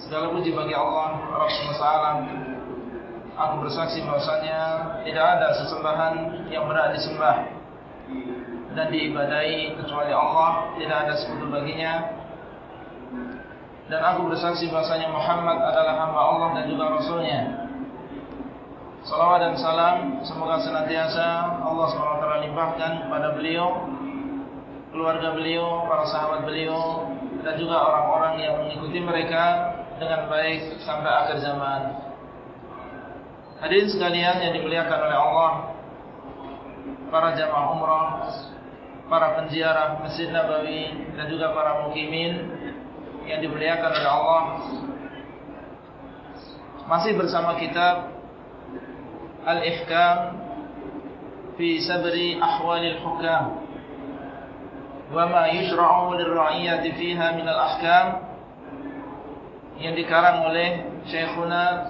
Segala puji bagi Allah Rabb semesta alam. Aku bersaksi bahwasanya Tidak ada sesembahan yang berat disembah Dan diibadai kecuali Allah. Tidak ada sekutu baginya. Dan aku bersaksi bahwasanya Muhammad adalah hamba Allah dan juga Rasulnya. Salawat dan salam Semoga senantiasa Allah SWT limpahkan kepada beliau Keluarga beliau, para sahabat beliau Dan juga orang-orang yang mengikuti mereka dengan baik sampai akhir zaman. Hadirin sekalian yang dimuliakan oleh Allah, para jamaah umrah, para penziarah Masjid Nabawi dan juga para mukimin yang dimuliakan oleh Allah. Masih bersama kitab Al-Ihkam fi Sabri Ahwalil Hukam wa ma yushra'u lir-ra'iyyati fiha min al-ahkam yang dikarang oleh Syekhuna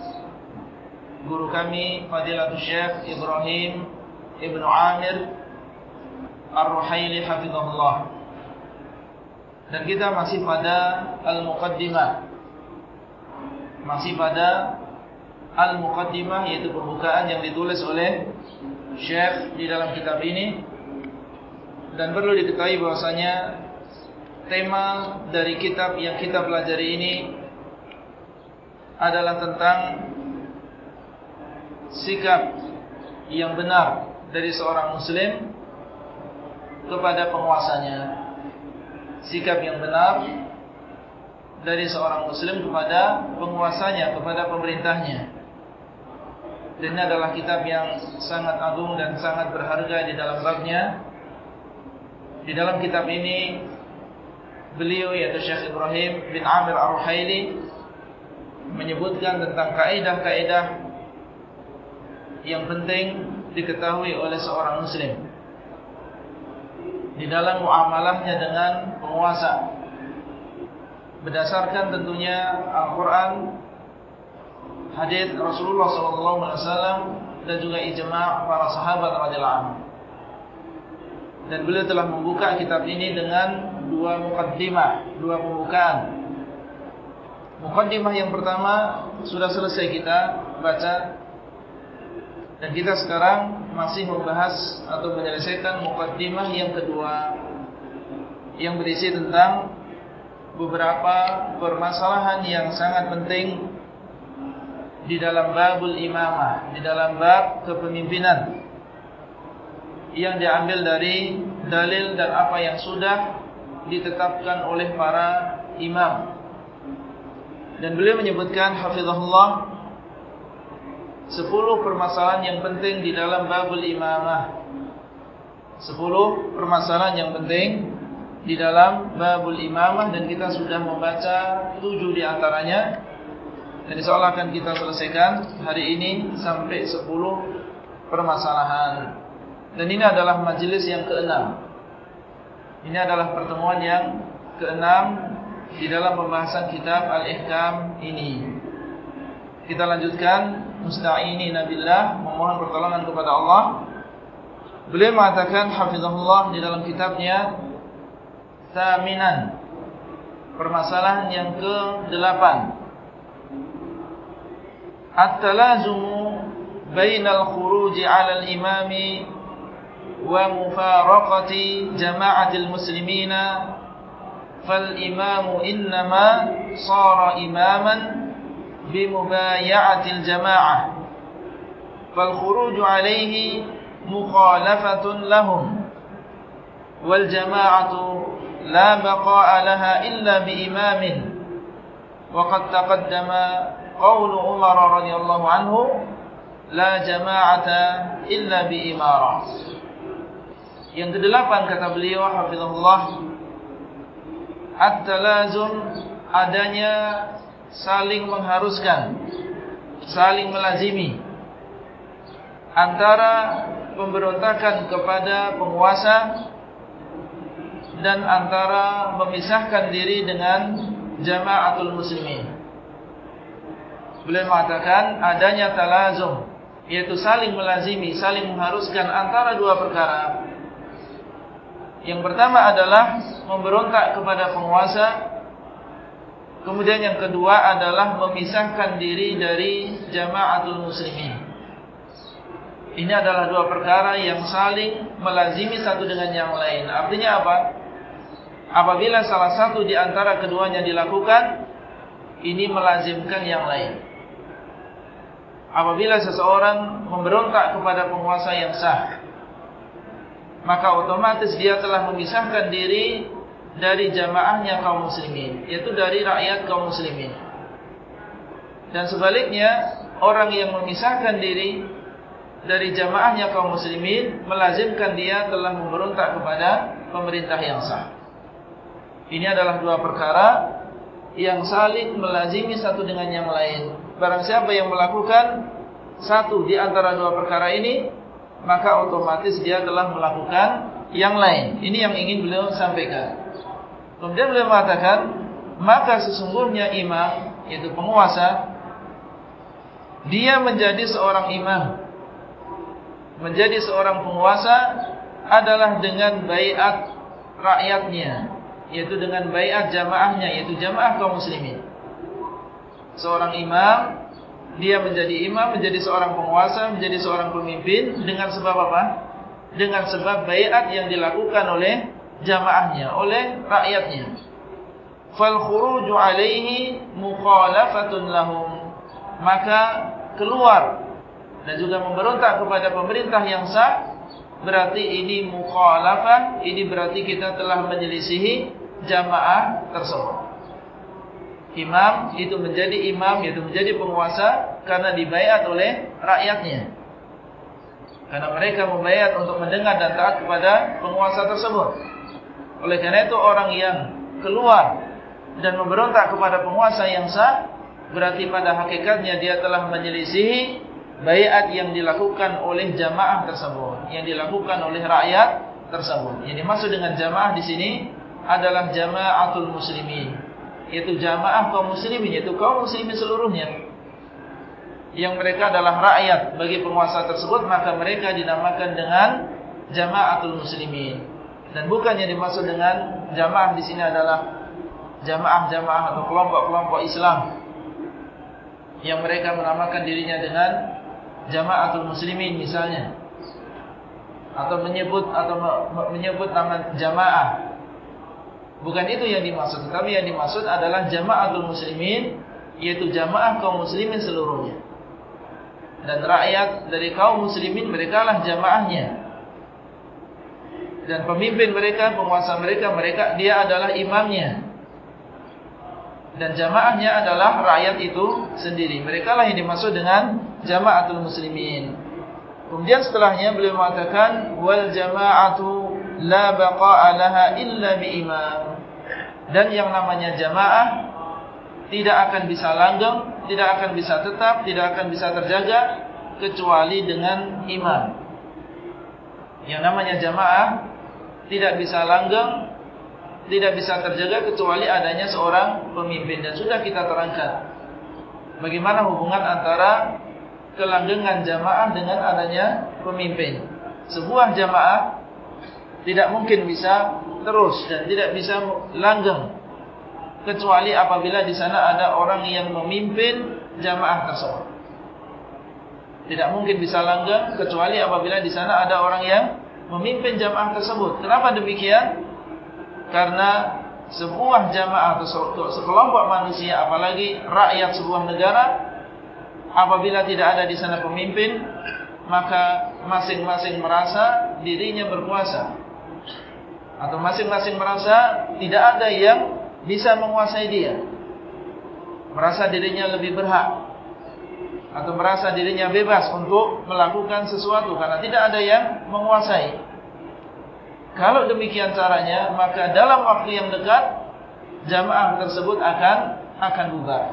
guru kami Fadilatul Syekh Ibrahim Ibnu Amir Ar-Ruhaili hafizahullah. Dan kita masih pada Al-Muqaddimah. Masih pada Al-Muqaddimah yaitu pembukaan yang ditulis oleh Syekh di dalam kitab ini. Dan perlu diketahui bahwasanya tema dari kitab yang kita pelajari ini adalah tentang sikap yang benar dari seorang muslim kepada penguasanya. Sikap yang benar dari seorang muslim kepada penguasanya, kepada pemerintahnya. Dan ini adalah kitab yang sangat agung dan sangat berharga di dalam babnya. Di dalam kitab ini beliau yaitu Syekh Ibrahim bin Amir Ar-Ruhaili menyebutkan tentang kaedah-kaedah yang penting diketahui oleh seorang muslim. Di dalam muamalahnya dengan penguasa. Berdasarkan tentunya Al-Quran hadis Rasulullah SAW dan juga ijma' para sahabat radhiyallahu dan beliau telah membuka kitab ini dengan dua mukaddimah, dua pembukaan Mukaddimah yang pertama sudah selesai kita baca. Dan kita sekarang masih membahas atau menyelesaikan mukaddimah yang kedua yang berisi tentang beberapa permasalahan yang sangat penting di dalam babul imamah, di dalam bab kepemimpinan. Yang diambil dari dalil dan apa yang sudah ditetapkan oleh para imam dan beliau menyebutkan hafizahullah sepuluh permasalahan yang penting di dalam babul imamah. Sepuluh permasalahan yang penting di dalam babul imamah dan kita sudah membaca tujuh di antaranya. Dan insyaallah akan kita selesaikan hari ini sampai sepuluh permasalahan. Dan ini adalah majelis yang keenam. Ini adalah pertemuan yang keenam di dalam pembahasan kitab Al-Ihkam ini. Kita lanjutkan musta'ini nabillah memohon pertolongan kepada Allah. Beliau mengatakan hafizahullah di dalam kitabnya Thaminan permasalahan yang ke-8 At-talazumu bainal khuruji 'ala al-imami wa mufaraqati jama'atil muslimina فالإمام إنما صار إماما بمبايعة الجماعة فالخروج عليه مخالفة لهم والجماعة لا بقاء لها إلا بإمام. وقد تقدم قول عمر رضي الله عنه لا جماعة إلا بإمارة. Yang kedelapan kata beliau hafizahullah at-talazum adanya saling mengharuskan, saling melazimi antara pemberontakan kepada penguasa dan antara memisahkan diri dengan jamaatul muslimin. Beliau mengatakan adanya talazum, yaitu saling melazimi, saling mengharuskan antara dua perkara. Yang pertama adalah memberontak kepada penguasa. Kemudian yang kedua adalah memisahkan diri dari jamaatul muslimin. Ini adalah dua perkara yang saling melazimi satu dengan yang lain. Artinya apa? Apabila salah satu di antara keduanya dilakukan, ini melazimkan yang lain. Apabila seseorang memberontak kepada penguasa yang sah, maka otomatis dia telah memisahkan diri dari jamaahnya kaum muslimin, yaitu dari rakyat kaum muslimin. Dan sebaliknya, orang yang memisahkan diri dari jamaahnya kaum muslimin, melazimkan dia telah memberontak kepada pemerintah yang sah. Ini adalah dua perkara yang saling melazimi satu dengan yang lain. Barang siapa yang melakukan satu di antara dua perkara ini, maka otomatis dia telah melakukan yang lain. Ini yang ingin beliau sampaikan. Kemudian beliau mengatakan, maka sesungguhnya imam, yaitu penguasa, dia menjadi seorang imam. Menjadi seorang penguasa adalah dengan bayat rakyatnya, yaitu dengan bayat jamaahnya, yaitu jamaah kaum muslimin. Seorang imam dia menjadi imam, menjadi seorang penguasa, menjadi seorang pemimpin dengan sebab apa? Dengan sebab bayat yang dilakukan oleh jamaahnya, oleh rakyatnya. Fal khuruju alaihi mukhalafatun lahum. Maka keluar dan juga memberontak kepada pemerintah yang sah berarti ini mukhalafah, ini berarti kita telah menyelisihi jamaah tersebut imam itu menjadi imam yaitu menjadi penguasa karena dibayat oleh rakyatnya. Karena mereka membayat untuk mendengar dan taat kepada penguasa tersebut. Oleh karena itu orang yang keluar dan memberontak kepada penguasa yang sah berarti pada hakikatnya dia telah menyelisihi bayat yang dilakukan oleh jamaah tersebut, yang dilakukan oleh rakyat tersebut. Yang dimaksud dengan jamaah di sini adalah jamaatul muslimin yaitu jamaah kaum muslimin yaitu kaum muslimin seluruhnya. Yang mereka adalah rakyat bagi penguasa tersebut maka mereka dinamakan dengan jamaatul muslimin. Dan bukan yang dimaksud dengan jamaah di sini adalah jamaah-jamaah atau kelompok-kelompok Islam. Yang mereka menamakan dirinya dengan jamaatul muslimin misalnya. Atau menyebut atau menyebut nama jamaah Bukan itu yang dimaksud. Tapi yang dimaksud adalah jamaatul muslimin. Yaitu jamaah kaum muslimin seluruhnya. Dan rakyat dari kaum muslimin mereka lah jamaahnya. Dan pemimpin mereka, penguasa mereka, mereka dia adalah imamnya. Dan jamaahnya adalah rakyat itu sendiri. Mereka lah yang dimaksud dengan jamaatul muslimin. Kemudian setelahnya beliau mengatakan wal jamaatu la baqa'a laha illa bi imam. Dan yang namanya jamaah tidak akan bisa langgeng, tidak akan bisa tetap, tidak akan bisa terjaga kecuali dengan imam. Yang namanya jamaah tidak bisa langgeng, tidak bisa terjaga kecuali adanya seorang pemimpin dan sudah kita terangkan bagaimana hubungan antara kelanggengan jamaah dengan adanya pemimpin. Sebuah jamaah tidak mungkin bisa terus dan tidak bisa langgeng kecuali apabila di sana ada orang yang memimpin jamaah tersebut. Tidak mungkin bisa langgeng kecuali apabila di sana ada orang yang memimpin jamaah tersebut. Kenapa demikian? Karena sebuah jamaah atau sekelompok manusia apalagi rakyat sebuah negara apabila tidak ada di sana pemimpin maka masing-masing merasa dirinya berkuasa atau masing-masing merasa tidak ada yang bisa menguasai dia. Merasa dirinya lebih berhak. Atau merasa dirinya bebas untuk melakukan sesuatu. Karena tidak ada yang menguasai. Kalau demikian caranya, maka dalam waktu yang dekat, jamaah tersebut akan akan bubar.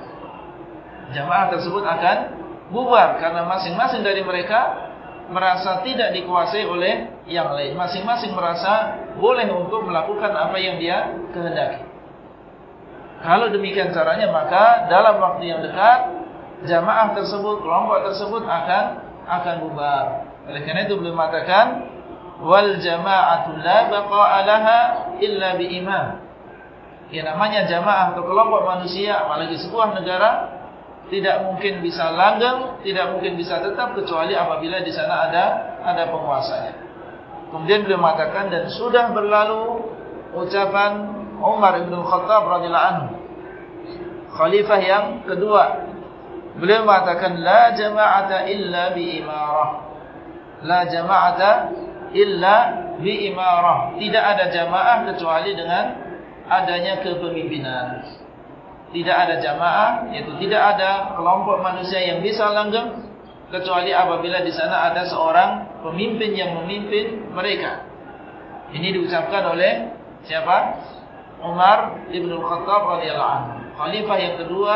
Jamaah tersebut akan bubar karena masing-masing dari mereka merasa tidak dikuasai oleh yang lain. Masing-masing merasa boleh untuk melakukan apa yang dia kehendaki. Kalau demikian caranya maka dalam waktu yang dekat jamaah tersebut, kelompok tersebut akan akan bubar. Oleh karena itu beliau mengatakan wal jama'atu la baqa'a laha illa bi imam. Yang namanya jamaah atau kelompok manusia apalagi sebuah negara tidak mungkin bisa langgeng, tidak mungkin bisa tetap kecuali apabila di sana ada ada penguasanya. Kemudian beliau mengatakan dan sudah berlalu ucapan Umar bin Khattab radhiyallahu anhu khalifah yang kedua. Beliau mengatakan la jama'ata illa bi imarah. La jama'ata illa bi imarah. Tidak ada jamaah kecuali dengan adanya kepemimpinan. Tidak ada jamaah yaitu tidak ada kelompok manusia yang bisa langgeng kecuali apabila di sana ada seorang pemimpin yang memimpin mereka ini diucapkan oleh siapa Umar ibn Khattab radhiyallahu anhu khalifah yang kedua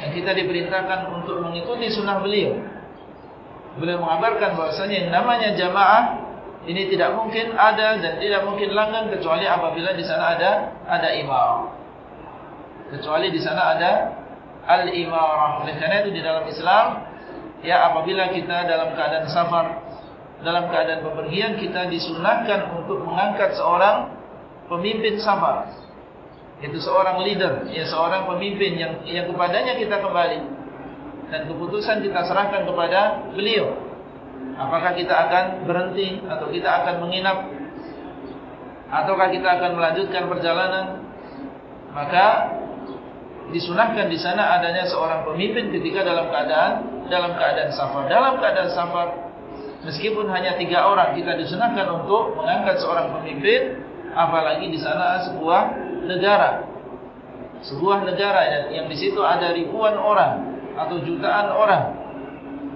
yang kita diperintahkan untuk mengikuti sunnah beliau beliau mengabarkan bahwasanya yang namanya jamaah ini tidak mungkin ada dan tidak mungkin langgeng kecuali apabila di sana ada ada imam. Kecuali di sana ada al-imarah. Oleh karena itu di dalam Islam, ya apabila kita dalam keadaan safar, dalam keadaan bepergian, kita disunahkan untuk mengangkat seorang pemimpin safar. Itu seorang leader, ya seorang pemimpin yang yang kepadanya kita kembali. Dan keputusan kita serahkan kepada beliau. Apakah kita akan berhenti atau kita akan menginap ataukah kita akan melanjutkan perjalanan? Maka disunahkan di sana adanya seorang pemimpin ketika dalam keadaan dalam keadaan safar. Dalam keadaan safar meskipun hanya tiga orang kita disunahkan untuk mengangkat seorang pemimpin apalagi di sana sebuah negara. Sebuah negara yang, yang di situ ada ribuan orang atau jutaan orang.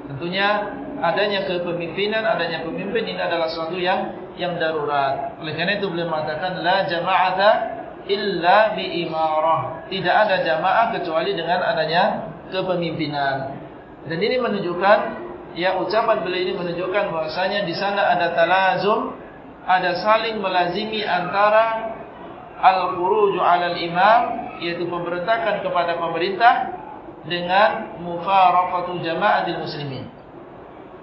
Tentunya adanya kepemimpinan, adanya pemimpin ini adalah sesuatu yang yang darurat. Oleh karena itu beliau mengatakan la jama'ata illa bi imarah. Tidak ada jamaah kecuali dengan adanya kepemimpinan. Dan ini menunjukkan ya ucapan beliau ini menunjukkan bahwasanya di sana ada talazum, ada saling melazimi antara al-khuruju 'ala al-imam yaitu pemberontakan kepada pemerintah dengan mufaraqatu jama'atil muslimin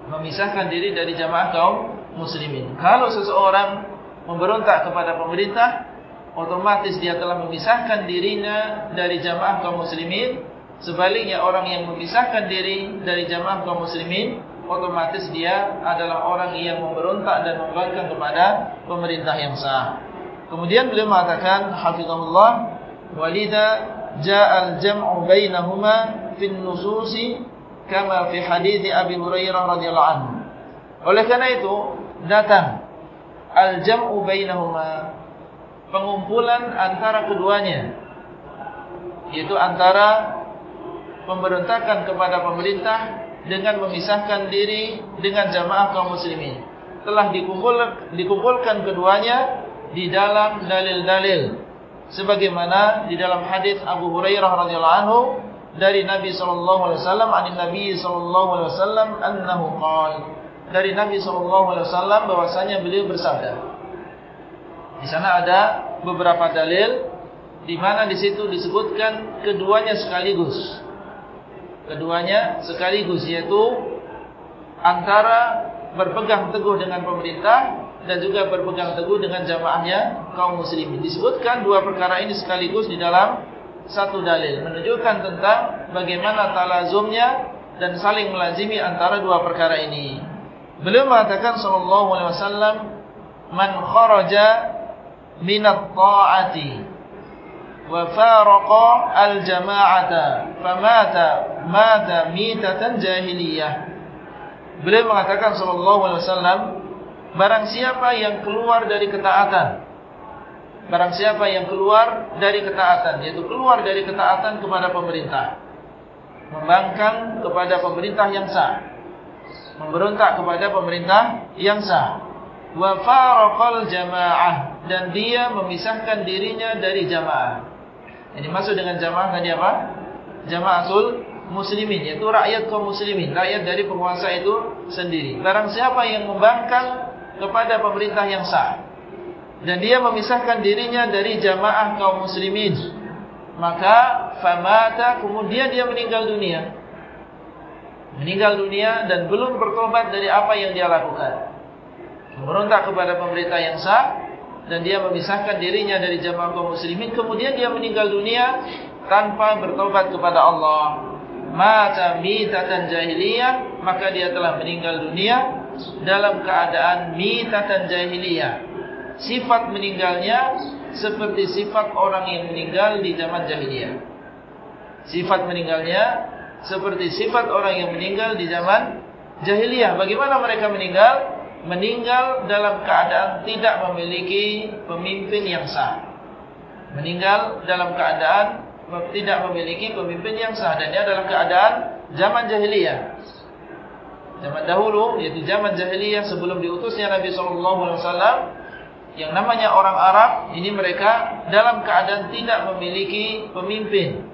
memisahkan diri dari jamaah kaum muslimin. Kalau seseorang memberontak kepada pemerintah, otomatis dia telah memisahkan dirinya dari jamaah kaum muslimin. Sebaliknya orang yang memisahkan diri dari jamaah kaum muslimin, otomatis dia adalah orang yang memberontak dan membangkang kepada pemerintah yang sah. Kemudian beliau mengatakan, Hafizahullah, Walida ja'al jam'u bainahuma fin nususi kama fi hadis Abi Hurairah radhiyallahu anhu. Oleh karena itu datang al-jam'u bainahuma pengumpulan antara keduanya yaitu antara pemberontakan kepada pemerintah dengan memisahkan diri dengan jamaah kaum muslimin. Telah dikumpul, dikumpulkan keduanya di dalam dalil-dalil. Sebagaimana di dalam hadis Abu Hurairah radhiyallahu anhu dari Nabi sallallahu alaihi wasallam an Nabi sallallahu alaihi wasallam annahu qala. Dari Nabi sallallahu alaihi wasallam bahwasanya beliau bersabda di sana ada beberapa dalil di mana di situ disebutkan keduanya sekaligus keduanya sekaligus yaitu antara berpegang teguh dengan pemerintah dan juga berpegang teguh dengan jamaahnya kaum muslimin. Disebutkan dua perkara ini sekaligus di dalam satu dalil. Menunjukkan tentang bagaimana talazumnya dan saling melazimi antara dua perkara ini. Beliau mengatakan sallallahu alaihi wasallam man kharaja min at-ta'ati faraqa al-jama'ata famata mata mitatan jahiliyah. Beliau mengatakan wasallam barang siapa yang keluar dari ketaatan Barang siapa yang keluar dari ketaatan Yaitu keluar dari ketaatan kepada pemerintah Membangkang kepada pemerintah yang sah Memberontak kepada pemerintah yang sah. Faraqal jama'ah Dan dia memisahkan dirinya dari jamaah Ini masuk dengan jamaah tadi apa? Jamaatul muslimin yaitu rakyat kaum muslimin, rakyat dari penguasa itu sendiri. Barang siapa yang membangkang kepada pemerintah yang sah dan dia memisahkan dirinya dari jamaah kaum muslimin, maka famata kemudian dia meninggal dunia. Meninggal dunia dan belum bertobat dari apa yang dia lakukan. Memberontak kepada pemerintah yang sah dan dia memisahkan dirinya dari jamaah kaum muslimin. Kemudian dia meninggal dunia tanpa bertobat kepada Allah. Mata mitatan jahiliyah maka dia telah meninggal dunia dalam keadaan mitatan jahiliyah. Sifat meninggalnya seperti sifat orang yang meninggal di zaman jahiliyah. Sifat meninggalnya seperti sifat orang yang meninggal di zaman jahiliyah. Bagaimana mereka meninggal meninggal dalam keadaan tidak memiliki pemimpin yang sah. Meninggal dalam keadaan tidak memiliki pemimpin yang sah. Dan ini adalah keadaan zaman jahiliyah. Zaman dahulu, yaitu zaman jahiliyah sebelum diutusnya Nabi SAW. Yang namanya orang Arab, ini mereka dalam keadaan tidak memiliki pemimpin.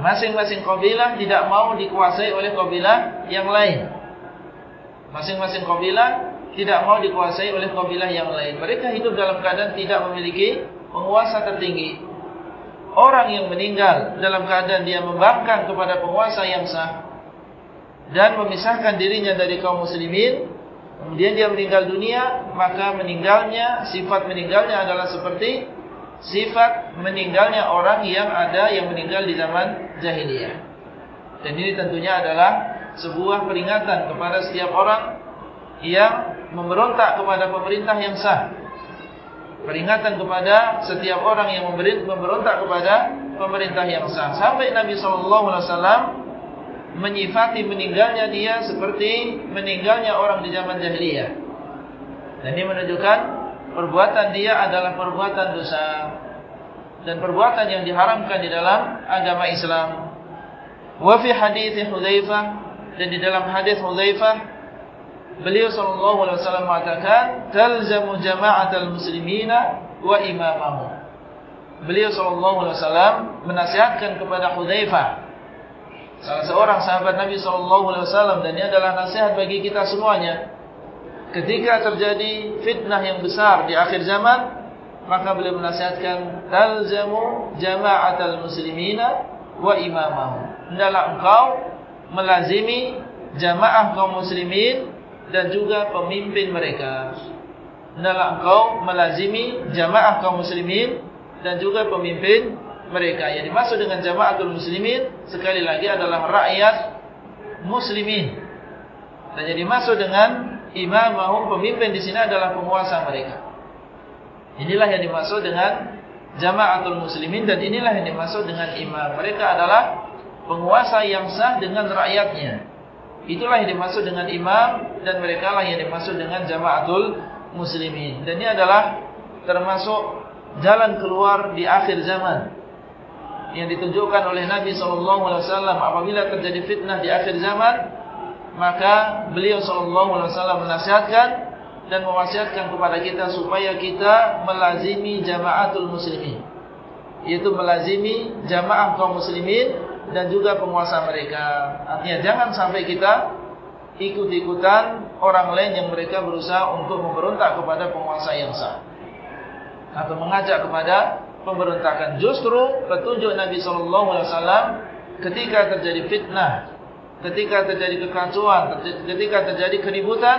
Masing-masing kabilah tidak mau dikuasai oleh kabilah yang lain. Masing-masing kabilah tidak mau dikuasai oleh kabilah yang lain. Mereka hidup dalam keadaan tidak memiliki penguasa tertinggi. Orang yang meninggal dalam keadaan dia membangkang kepada penguasa yang sah. Dan memisahkan dirinya dari kaum muslimin. Kemudian dia meninggal dunia. Maka meninggalnya, sifat meninggalnya adalah seperti sifat meninggalnya orang yang ada yang meninggal di zaman jahiliyah. Dan ini tentunya adalah sebuah peringatan kepada setiap orang yang memberontak kepada pemerintah yang sah. Peringatan kepada setiap orang yang memberontak kepada pemerintah yang sah. Sampai Nabi SAW menyifati meninggalnya dia seperti meninggalnya orang di zaman jahiliyah. Dan ini menunjukkan perbuatan dia adalah perbuatan dosa. Dan perbuatan yang diharamkan di dalam agama Islam. Wa fi hadits Hudzaifah dan di dalam hadis Hudzaifah beliau sallallahu alaihi wasallam mengatakan talzamu jama'atal muslimina wa imamahum. Beliau sallallahu alaihi wasallam menasihatkan kepada Hudzaifah salah seorang sahabat Nabi sallallahu alaihi wasallam dan ini adalah nasihat bagi kita semuanya. Ketika terjadi fitnah yang besar di akhir zaman maka beliau menasihatkan talzamu jama'atal muslimina wa imamahum. Hendaklah engkau melazimi jamaah kaum muslimin dan juga pemimpin mereka. Hendaklah engkau melazimi jamaah kaum muslimin dan juga pemimpin mereka. Yang dimaksud dengan jamaatul muslimin sekali lagi adalah rakyat muslimin. Dan yang dimaksud dengan imamahum pemimpin di sini adalah penguasa mereka. Inilah yang dimaksud dengan jamaatul muslimin dan inilah yang dimaksud dengan imam. Mereka adalah penguasa yang sah dengan rakyatnya. Itulah yang dimaksud dengan imam dan mereka lah yang dimaksud dengan jamaatul muslimin. Dan ini adalah termasuk jalan keluar di akhir zaman yang ditunjukkan oleh Nabi SAW apabila terjadi fitnah di akhir zaman maka beliau SAW menasihatkan dan mewasiatkan kepada kita supaya kita melazimi jamaatul muslimin yaitu melazimi jamaah kaum muslimin dan juga penguasa mereka. Artinya jangan sampai kita ikut-ikutan orang lain yang mereka berusaha untuk memberontak kepada penguasa yang sah. Atau mengajak kepada pemberontakan. Justru petunjuk Nabi SAW ketika terjadi fitnah, ketika terjadi kekacauan, ketika terjadi keributan,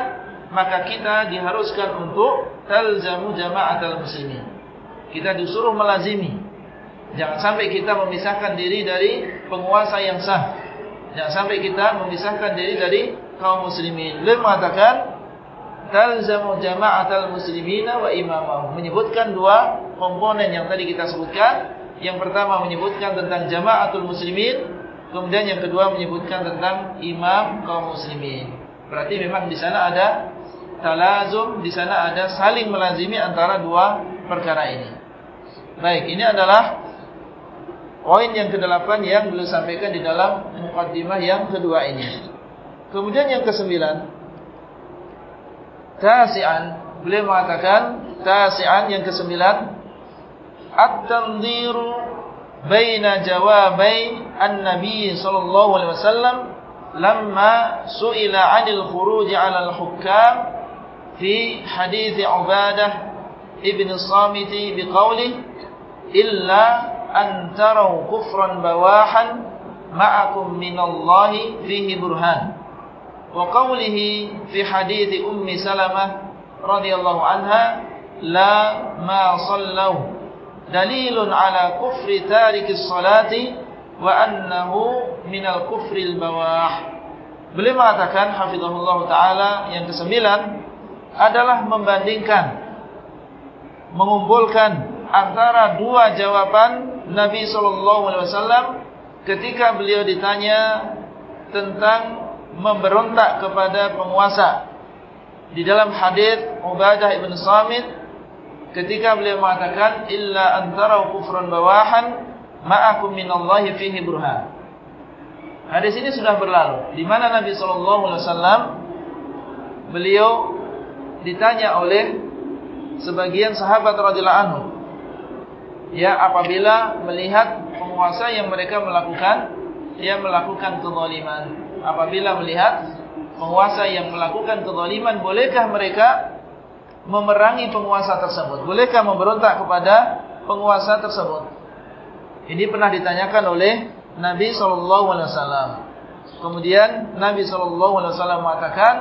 maka kita diharuskan untuk talzamu jama'atul muslimin. Kita disuruh melazimi Jangan sampai kita memisahkan diri dari penguasa yang sah. Jangan sampai kita memisahkan diri dari kaum muslimin. Beliau mengatakan talzamu jama'atal muslimina wa imamahum. Menyebutkan dua komponen yang tadi kita sebutkan. Yang pertama menyebutkan tentang jama'atul muslimin, kemudian yang kedua menyebutkan tentang imam kaum muslimin. Berarti memang di sana ada talazum, di sana ada saling melazimi antara dua perkara ini. Baik, ini adalah Poin yang kedelapan yang beliau sampaikan di dalam mukaddimah yang kedua ini. Kemudian yang kesembilan. Tasi'an. Beliau mengatakan. Tasi'an yang kesembilan. At-tanziru baina jawabai an-nabi wasallam lamma su'ila 'anil khuruj 'ala al-hukam fi hadits Ubadah ibn Samit biqauli illa an taraw kufran bawahan ma'akum minallahi fihi burhan wa qawlihi fi hadits ummi salamah radhiyallahu anha la ma sallu dalilun ala kufri tarikis salati wa annahu minal kufril bawah beliau mengatakan hafizahullah taala yang kesembilan adalah membandingkan mengumpulkan antara dua jawaban Nabi wasallam ketika beliau ditanya tentang memberontak kepada penguasa di dalam hadis Ubadah ibn Samit ketika beliau mengatakan illa antara kufran bawahan ma'akum minallahi fihi burhan. Hadis ini sudah berlalu di mana Nabi sallallahu alaihi wasallam beliau ditanya oleh sebagian sahabat radhiyallahu anhu ya apabila melihat penguasa yang mereka melakukan dia melakukan kezaliman. Apabila melihat penguasa yang melakukan kezaliman bolehkah mereka memerangi penguasa tersebut? Bolehkah memberontak kepada penguasa tersebut? Ini pernah ditanyakan oleh Nabi sallallahu alaihi wasallam. Kemudian Nabi sallallahu alaihi wasallam mengatakan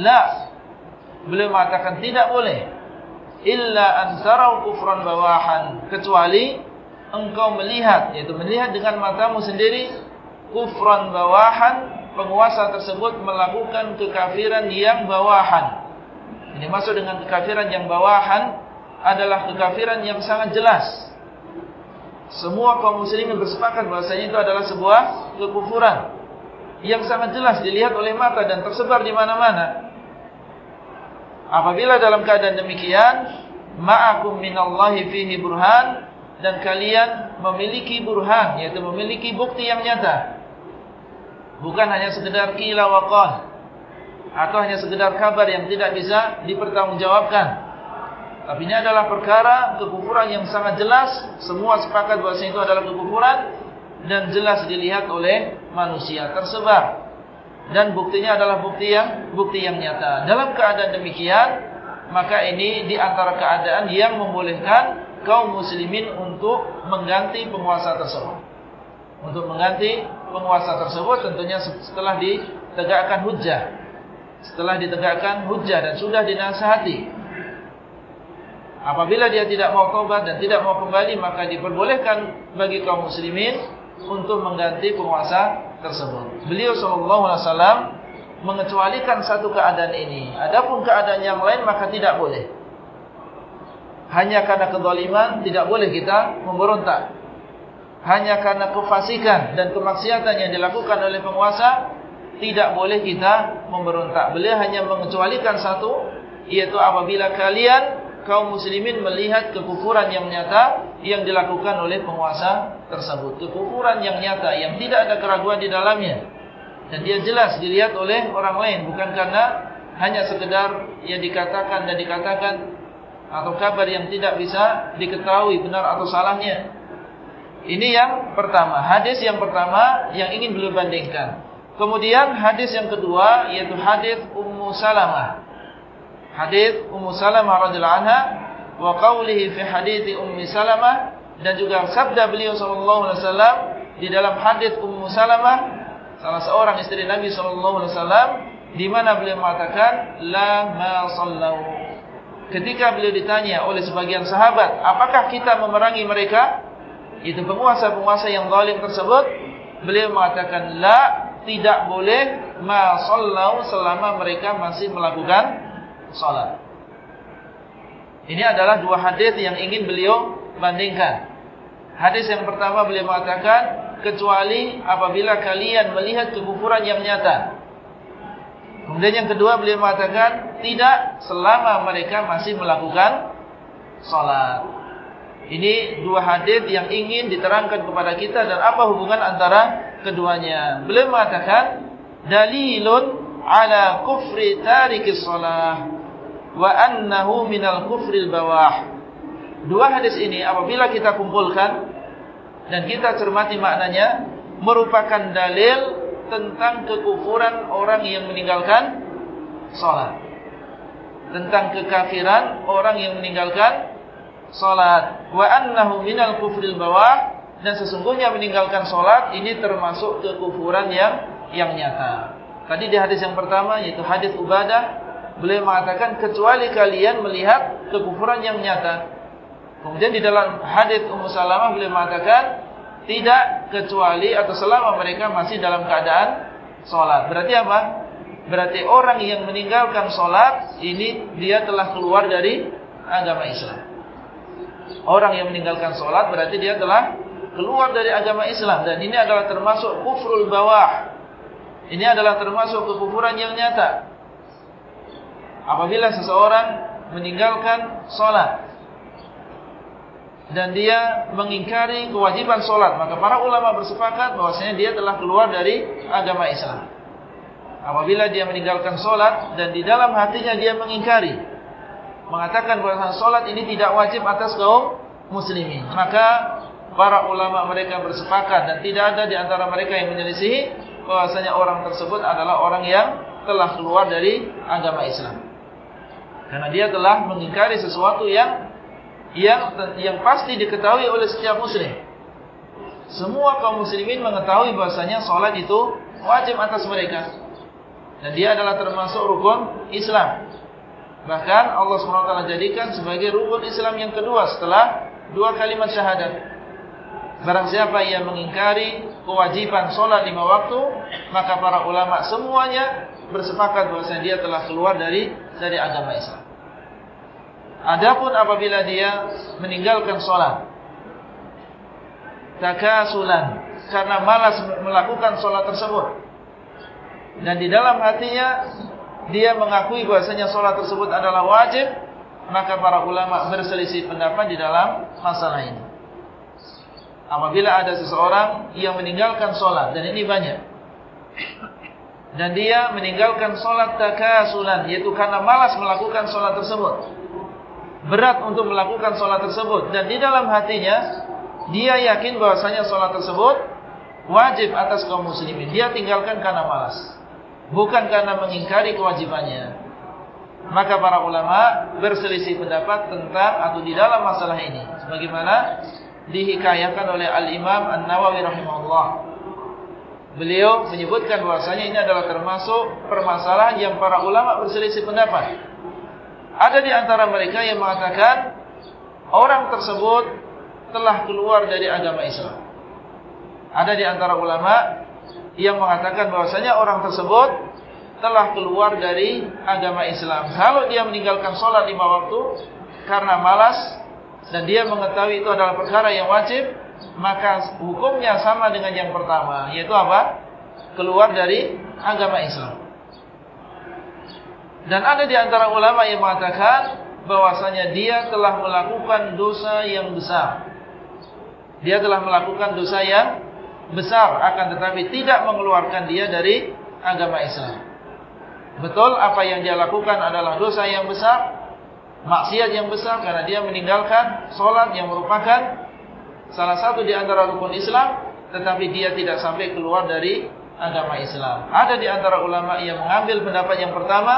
la. Beliau mengatakan tidak boleh illa an tarau kufran bawahan kecuali engkau melihat yaitu melihat dengan matamu sendiri kufran bawahan penguasa tersebut melakukan kekafiran yang bawahan. Ini masuk dengan kekafiran yang bawahan adalah kekafiran yang sangat jelas. Semua kaum muslimin bersepakat bahasanya itu adalah sebuah kekufuran yang sangat jelas dilihat oleh mata dan tersebar di mana-mana. Apabila dalam keadaan demikian, ma'akum minallahi fihi burhan dan kalian memiliki burhan yaitu memiliki bukti yang nyata. Bukan hanya sekedar kila waqal atau hanya sekedar kabar yang tidak bisa dipertanggungjawabkan. Tapi ini adalah perkara kekufuran yang sangat jelas semua sepakat bahawa itu adalah kekufuran dan jelas dilihat oleh manusia tersebar dan buktinya adalah bukti yang bukti yang nyata. Dalam keadaan demikian maka ini di antara keadaan yang membolehkan kaum muslimin untuk mengganti penguasa tersebut. Untuk mengganti penguasa tersebut tentunya setelah ditegakkan hujah setelah ditegakkan hujah dan sudah dinasihati. Apabila dia tidak mau taubat dan tidak mau kembali maka diperbolehkan bagi kaum muslimin untuk mengganti penguasa tersebut. Beliau sallallahu alaihi wasallam mengecualikan satu keadaan ini. Adapun keadaan yang lain maka tidak boleh. Hanya karena kezaliman tidak boleh kita memberontak. Hanya karena kefasikan dan kemaksiatan yang dilakukan oleh penguasa tidak boleh kita memberontak. Beliau hanya mengecualikan satu yaitu apabila kalian kaum muslimin melihat kekufuran yang nyata yang dilakukan oleh penguasa tersebut. Kekufuran yang nyata yang tidak ada keraguan di dalamnya dan dia jelas dilihat oleh orang lain bukan karena hanya sekedar yang dikatakan dan dikatakan atau kabar yang tidak bisa diketahui benar atau salahnya ini yang pertama, hadis yang pertama yang ingin beliau bandingkan. Kemudian hadis yang kedua yaitu hadis Ummu Salamah. Hadis Ummu Salamah radhiyallahu anha wa qawlihi fi hadis Ummi Salamah dan juga sabda beliau sallallahu alaihi wasallam di dalam hadis Ummu Salamah salah seorang istri Nabi sallallahu alaihi wasallam di mana beliau mengatakan la ma sallu. Ketika beliau ditanya oleh sebagian sahabat, apakah kita memerangi mereka? itu penguasa-penguasa yang zalim tersebut beliau mengatakan la tidak boleh ma sallau selama mereka masih melakukan salat ini adalah dua hadis yang ingin beliau bandingkan. Hadis yang pertama beliau mengatakan kecuali apabila kalian melihat kekufuran yang nyata. Kemudian yang kedua beliau mengatakan tidak selama mereka masih melakukan salat. Ini dua hadis yang ingin diterangkan kepada kita dan apa hubungan antara keduanya. Beliau mengatakan dalilun ala kufri tarikis shalah wa annahu minal kufril bawah. Dua hadis ini apabila kita kumpulkan Dan kita cermati maknanya merupakan dalil tentang kekufuran orang yang meninggalkan salat. Tentang kekafiran orang yang meninggalkan salat. Wa annahu minal kufril bawah dan sesungguhnya meninggalkan salat ini termasuk kekufuran yang yang nyata. Tadi di hadis yang pertama yaitu hadis Ubadah beliau mengatakan kecuali kalian melihat kekufuran yang nyata. Kemudian di dalam hadis Ummu Salamah beliau mengatakan tidak kecuali atau selama mereka masih dalam keadaan salat. Berarti apa? Berarti orang yang meninggalkan salat ini dia telah keluar dari agama Islam. Orang yang meninggalkan salat berarti dia telah keluar dari agama Islam dan ini adalah termasuk kufrul bawah. Ini adalah termasuk kekufuran yang nyata. Apabila seseorang meninggalkan solat dan dia mengingkari kewajiban solat, maka para ulama bersepakat bahwasanya dia telah keluar dari agama Islam. Apabila dia meninggalkan solat dan di dalam hatinya dia mengingkari, mengatakan bahwa solat ini tidak wajib atas kaum muslimin, maka para ulama mereka bersepakat dan tidak ada di antara mereka yang menyelisihi bahwasanya orang tersebut adalah orang yang telah keluar dari agama Islam. Karena dia telah mengingkari sesuatu yang yang yang pasti diketahui oleh setiap muslim. Semua kaum muslimin mengetahui bahasanya solat itu wajib atas mereka. Dan dia adalah termasuk rukun Islam. Bahkan Allah SWT jadikan sebagai rukun Islam yang kedua setelah dua kalimat syahadat. Barang siapa yang mengingkari kewajiban solat lima waktu, maka para ulama semuanya bersepakat bahasanya dia telah keluar dari dari agama Islam. Adapun apabila dia meninggalkan solat takasulan karena malas melakukan solat tersebut. Dan di dalam hatinya dia mengakui bahasanya solat tersebut adalah wajib maka para ulama berselisih pendapat di dalam masalah ini. Apabila ada seseorang yang meninggalkan solat dan ini banyak dan dia meninggalkan solat takasulan yaitu karena malas melakukan solat tersebut berat untuk melakukan solat tersebut. Dan di dalam hatinya dia yakin bahwasanya solat tersebut wajib atas kaum muslimin. Dia tinggalkan karena malas. Bukan karena mengingkari kewajibannya. Maka para ulama berselisih pendapat tentang atau di dalam masalah ini. Sebagaimana dihikayakan oleh al-Imam An-Nawawi rahimahullah. Beliau menyebutkan bahwasanya ini adalah termasuk permasalahan yang para ulama berselisih pendapat ada di antara mereka yang mengatakan orang tersebut telah keluar dari agama Islam. Ada di antara ulama yang mengatakan bahwasanya orang tersebut telah keluar dari agama Islam. Kalau dia meninggalkan sholat lima waktu karena malas dan dia mengetahui itu adalah perkara yang wajib, maka hukumnya sama dengan yang pertama, yaitu apa? Keluar dari agama Islam. Dan ada di antara ulama yang mengatakan bahwasanya dia telah melakukan dosa yang besar. Dia telah melakukan dosa yang besar akan tetapi tidak mengeluarkan dia dari agama Islam. Betul apa yang dia lakukan adalah dosa yang besar, maksiat yang besar karena dia meninggalkan solat yang merupakan salah satu di antara rukun Islam tetapi dia tidak sampai keluar dari agama Islam. Ada di antara ulama yang mengambil pendapat yang pertama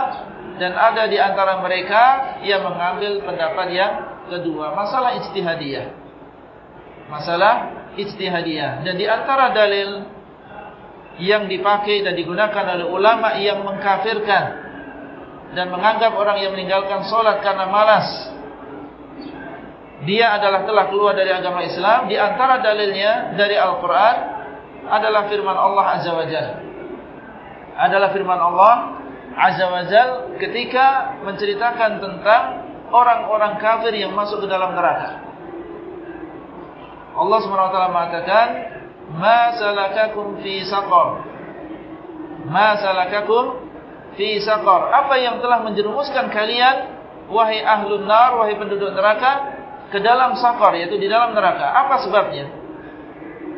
dan ada di antara mereka yang mengambil pendapat yang kedua. Masalah ijtihadiyah. Masalah ijtihadiyah. Dan di antara dalil yang dipakai dan digunakan oleh ulama yang mengkafirkan dan menganggap orang yang meninggalkan solat karena malas dia adalah telah keluar dari agama Islam. Di antara dalilnya dari Al-Qur'an adalah firman Allah Azza wa Jalla. Adalah firman Allah Azza wa Jal ketika menceritakan tentang orang-orang kafir yang masuk ke dalam neraka. Allah SWT mengatakan, Ma salakakum fi saqar. Ma salakakum fi saqar. Apa yang telah menjerumuskan kalian, wahai ahlun nar, wahai penduduk neraka, ke dalam saqar, yaitu di dalam neraka. Apa sebabnya?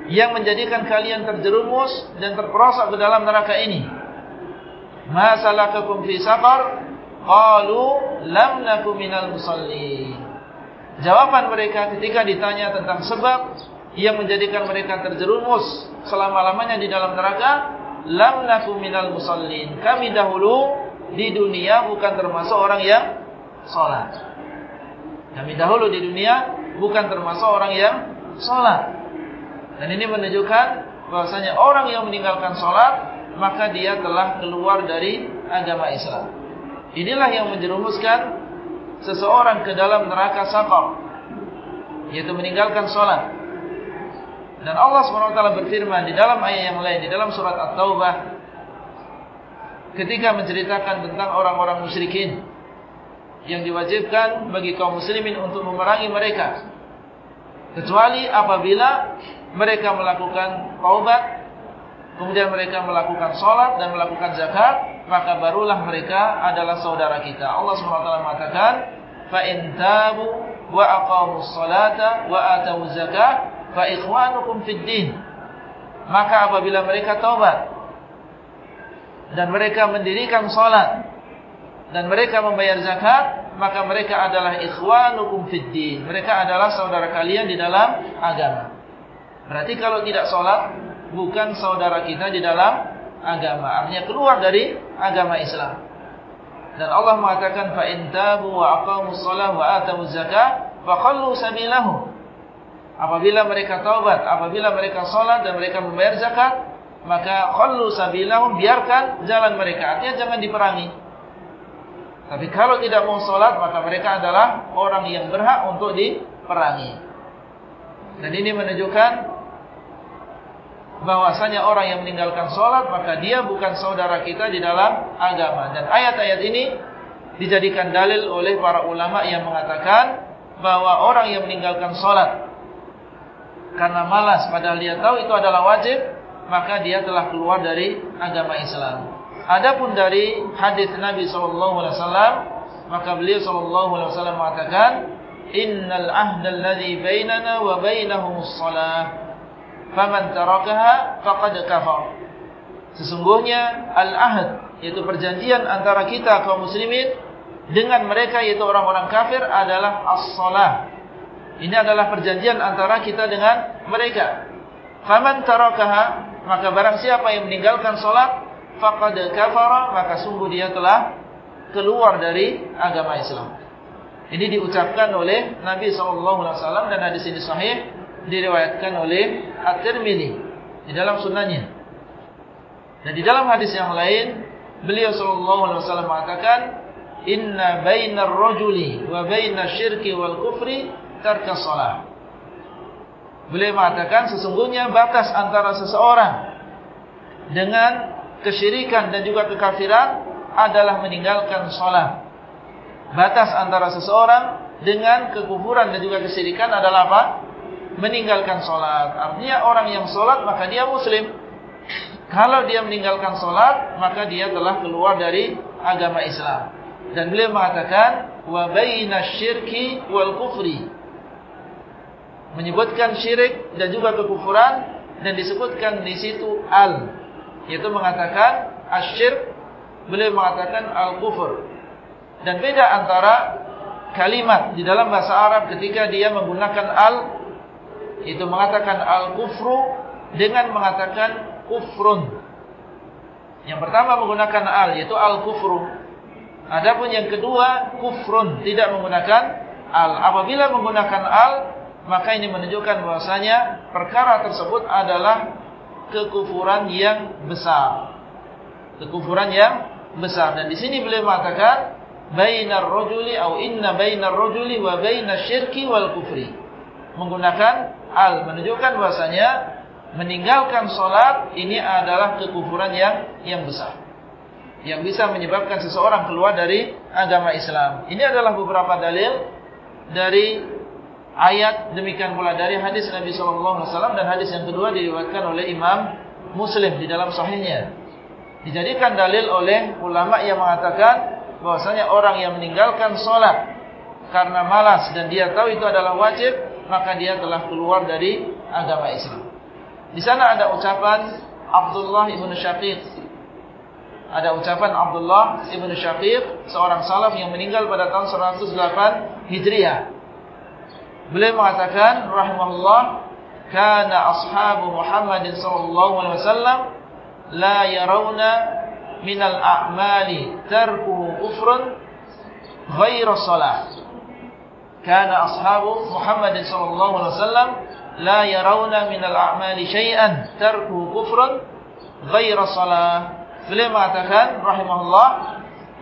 Yang menjadikan kalian terjerumus dan terperosok ke dalam neraka ini. Ma salakakum fi saqar? Qalu lam nakum minal musallin. Jawaban mereka ketika ditanya tentang sebab yang menjadikan mereka terjerumus selama-lamanya di dalam neraka lam nakum minal musallin kami dahulu di dunia bukan termasuk orang yang salat kami dahulu di dunia bukan termasuk orang yang salat dan ini menunjukkan bahwasanya orang yang meninggalkan salat maka dia telah keluar dari agama Islam inilah yang menjerumuskan seseorang ke dalam neraka saqar yaitu meninggalkan salat dan Allah SWT berfirman di dalam ayat yang lain, di dalam surat At-Taubah. Ketika menceritakan tentang orang-orang musyrikin. Yang diwajibkan bagi kaum muslimin untuk memerangi mereka. Kecuali apabila mereka melakukan taubat Kemudian mereka melakukan sholat dan melakukan zakat. Maka barulah mereka adalah saudara kita. Allah SWT mengatakan. فَإِنْ تَابُوا وَأَقَامُوا الصَّلَاةَ وَآتَوُوا الزَّكَاةَ fa ikhwanukum fid din maka apabila mereka taubat dan mereka mendirikan salat dan mereka membayar zakat maka mereka adalah ikhwanukum fid din mereka adalah saudara kalian di dalam agama berarti kalau tidak salat bukan saudara kita di dalam agama artinya keluar dari agama Islam dan Allah mengatakan fa in tabu wa aqamus shalah wa atuz zakah fa sabilahum Apabila mereka taubat, apabila mereka salat dan mereka membayar zakat, maka khallu sabilahum biarkan jalan mereka. Artinya jangan diperangi. Tapi kalau tidak mau salat, maka mereka adalah orang yang berhak untuk diperangi. Dan ini menunjukkan bahwasanya orang yang meninggalkan salat maka dia bukan saudara kita di dalam agama. Dan ayat-ayat ini dijadikan dalil oleh para ulama yang mengatakan bahwa orang yang meninggalkan salat karena malas padahal dia tahu itu adalah wajib maka dia telah keluar dari agama Islam. Adapun dari hadis Nabi wasallam maka beliau wasallam mengatakan innal ahda alladhi bainana wa bainahumus shalah faman tarakaha faqad kafar. Sesungguhnya al-ahd yaitu perjanjian antara kita kaum muslimin dengan mereka yaitu orang-orang kafir adalah as-shalah ini adalah perjanjian antara kita dengan mereka. Faman tarakaha, maka barang siapa yang meninggalkan salat, faqad kafara, maka sungguh dia telah keluar dari agama Islam. Ini diucapkan oleh Nabi SAW dan hadis ini sahih diriwayatkan oleh At-Tirmidzi di dalam sunnahnya. Dan di dalam hadis yang lain, beliau SAW mengatakan, Inna bainar rajuli wa bainar syirki wal kufri tarka salat. Beliau mengatakan sesungguhnya batas antara seseorang dengan kesyirikan dan juga kekafiran adalah meninggalkan salat. Batas antara seseorang dengan kekufuran dan juga kesyirikan adalah apa? Meninggalkan salat. Artinya orang yang salat maka dia muslim. Kalau dia meninggalkan salat maka dia telah keluar dari agama Islam. Dan beliau mengatakan wa bainasy-syirki wal kufri menyebutkan syirik dan juga kekufuran dan disebutkan di situ al yaitu mengatakan asyirk beliau mengatakan al-kufur dan beda antara kalimat di dalam bahasa Arab ketika dia menggunakan al itu mengatakan al-kufru dengan mengatakan kufrun yang pertama menggunakan al yaitu al-kufru adapun yang kedua kufrun tidak menggunakan al apabila menggunakan al maka ini menunjukkan bahwasanya perkara tersebut adalah kekufuran yang besar. Kekufuran yang besar dan di sini beliau mengatakan bainar rajuli atau inna bainar rajuli wa bainasyirki wal kufri. Menggunakan al menunjukkan bahwasanya meninggalkan salat ini adalah kekufuran yang yang besar. Yang bisa menyebabkan seseorang keluar dari agama Islam. Ini adalah beberapa dalil dari ayat demikian pula dari hadis Nabi sallallahu alaihi wasallam dan hadis yang kedua diriwayatkan oleh Imam Muslim di dalam sahihnya. Dijadikan dalil oleh ulama yang mengatakan bahwasanya orang yang meninggalkan salat karena malas dan dia tahu itu adalah wajib, maka dia telah keluar dari agama Islam. Di sana ada ucapan Abdullah ibn Syaqiq. Ada ucapan Abdullah ibn Syaqiq, seorang salaf yang meninggal pada tahun 108 Hijriah. Beliau mengatakan rahimahullah kana ashabu Muhammadin sallallahu alaihi wasallam la yarawna min al-a'mali tarkuhu kufrun ghayra salat kana ashabu Muhammadin sallallahu alaihi wasallam la yarawna min al-a'mali syai'an tarkuhu kufrun ghayra salat beliau mengatakan rahimahullah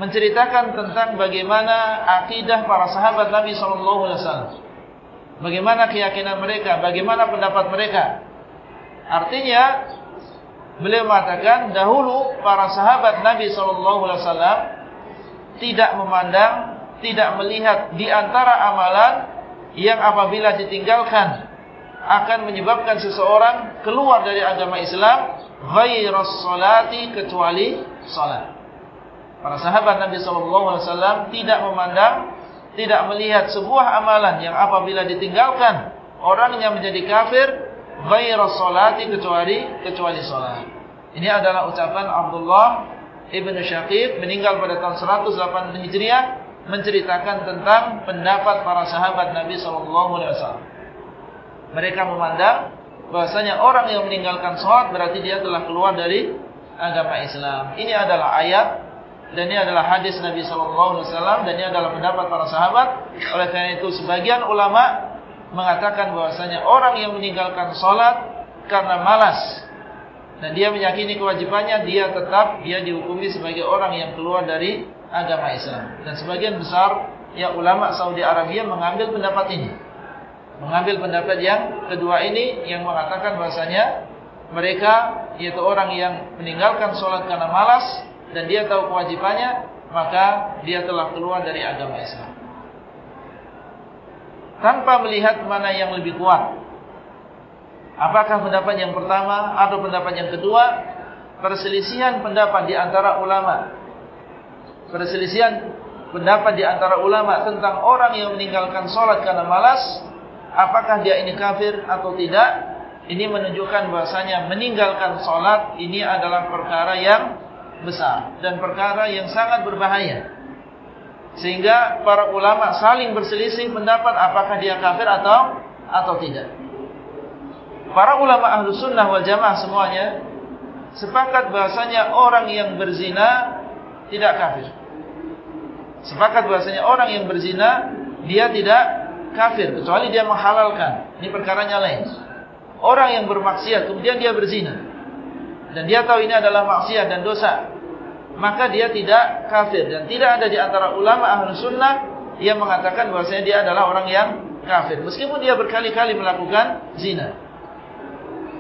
menceritakan tentang bagaimana akidah para sahabat Nabi sallallahu alaihi wasallam. Bagaimana keyakinan mereka, bagaimana pendapat mereka. Artinya, beliau mengatakan dahulu para sahabat Nabi SAW tidak memandang, tidak melihat di antara amalan yang apabila ditinggalkan akan menyebabkan seseorang keluar dari agama Islam ghairas salati kecuali salat. Para sahabat Nabi SAW tidak memandang tidak melihat sebuah amalan yang apabila ditinggalkan orang yang menjadi kafir ghairu salati kecuali kecuali salat. Ini adalah ucapan Abdullah Ibn Syaqib meninggal pada tahun 108 Hijriah menceritakan tentang pendapat para sahabat Nabi sallallahu alaihi wasallam. Mereka memandang bahasanya orang yang meninggalkan salat berarti dia telah keluar dari agama Islam. Ini adalah ayat dan ini adalah hadis Nabi sallallahu alaihi wasallam dan ini adalah pendapat para sahabat. Oleh karena itu sebagian ulama mengatakan bahwasanya orang yang meninggalkan salat karena malas dan dia meyakini kewajibannya dia tetap dia dihukumi sebagai orang yang keluar dari agama Islam. Dan sebagian besar ya ulama Saudi Arabia mengambil pendapat ini. Mengambil pendapat yang kedua ini yang mengatakan bahwasanya mereka yaitu orang yang meninggalkan salat karena malas dan dia tahu kewajibannya, maka dia telah keluar dari agama Islam. Tanpa melihat mana yang lebih kuat. Apakah pendapat yang pertama atau pendapat yang kedua? Perselisihan pendapat di antara ulama. Perselisihan pendapat di antara ulama tentang orang yang meninggalkan sholat karena malas. Apakah dia ini kafir atau tidak? Ini menunjukkan bahasanya meninggalkan sholat ini adalah perkara yang besar dan perkara yang sangat berbahaya. Sehingga para ulama saling berselisih pendapat apakah dia kafir atau atau tidak. Para ulama ahlu sunnah wal jamaah semuanya sepakat bahasanya orang yang berzina tidak kafir. Sepakat bahasanya orang yang berzina dia tidak kafir kecuali dia menghalalkan. Ini perkaranya lain. Orang yang bermaksiat kemudian dia berzina dan dia tahu ini adalah maksiat dan dosa, maka dia tidak kafir dan tidak ada di antara ulama ahlu sunnah yang mengatakan bahwasanya dia adalah orang yang kafir meskipun dia berkali-kali melakukan zina.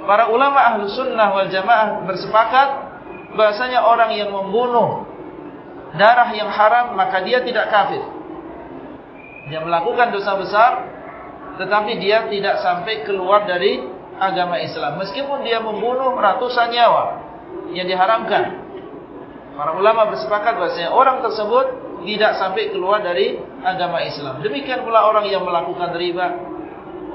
Para ulama ahlu sunnah wal jamaah bersepakat bahwasanya orang yang membunuh darah yang haram maka dia tidak kafir. Dia melakukan dosa besar tetapi dia tidak sampai keluar dari agama Islam. Meskipun dia membunuh ratusan nyawa yang diharamkan. Para ulama bersepakat bahwasanya orang tersebut tidak sampai keluar dari agama Islam. Demikian pula orang yang melakukan riba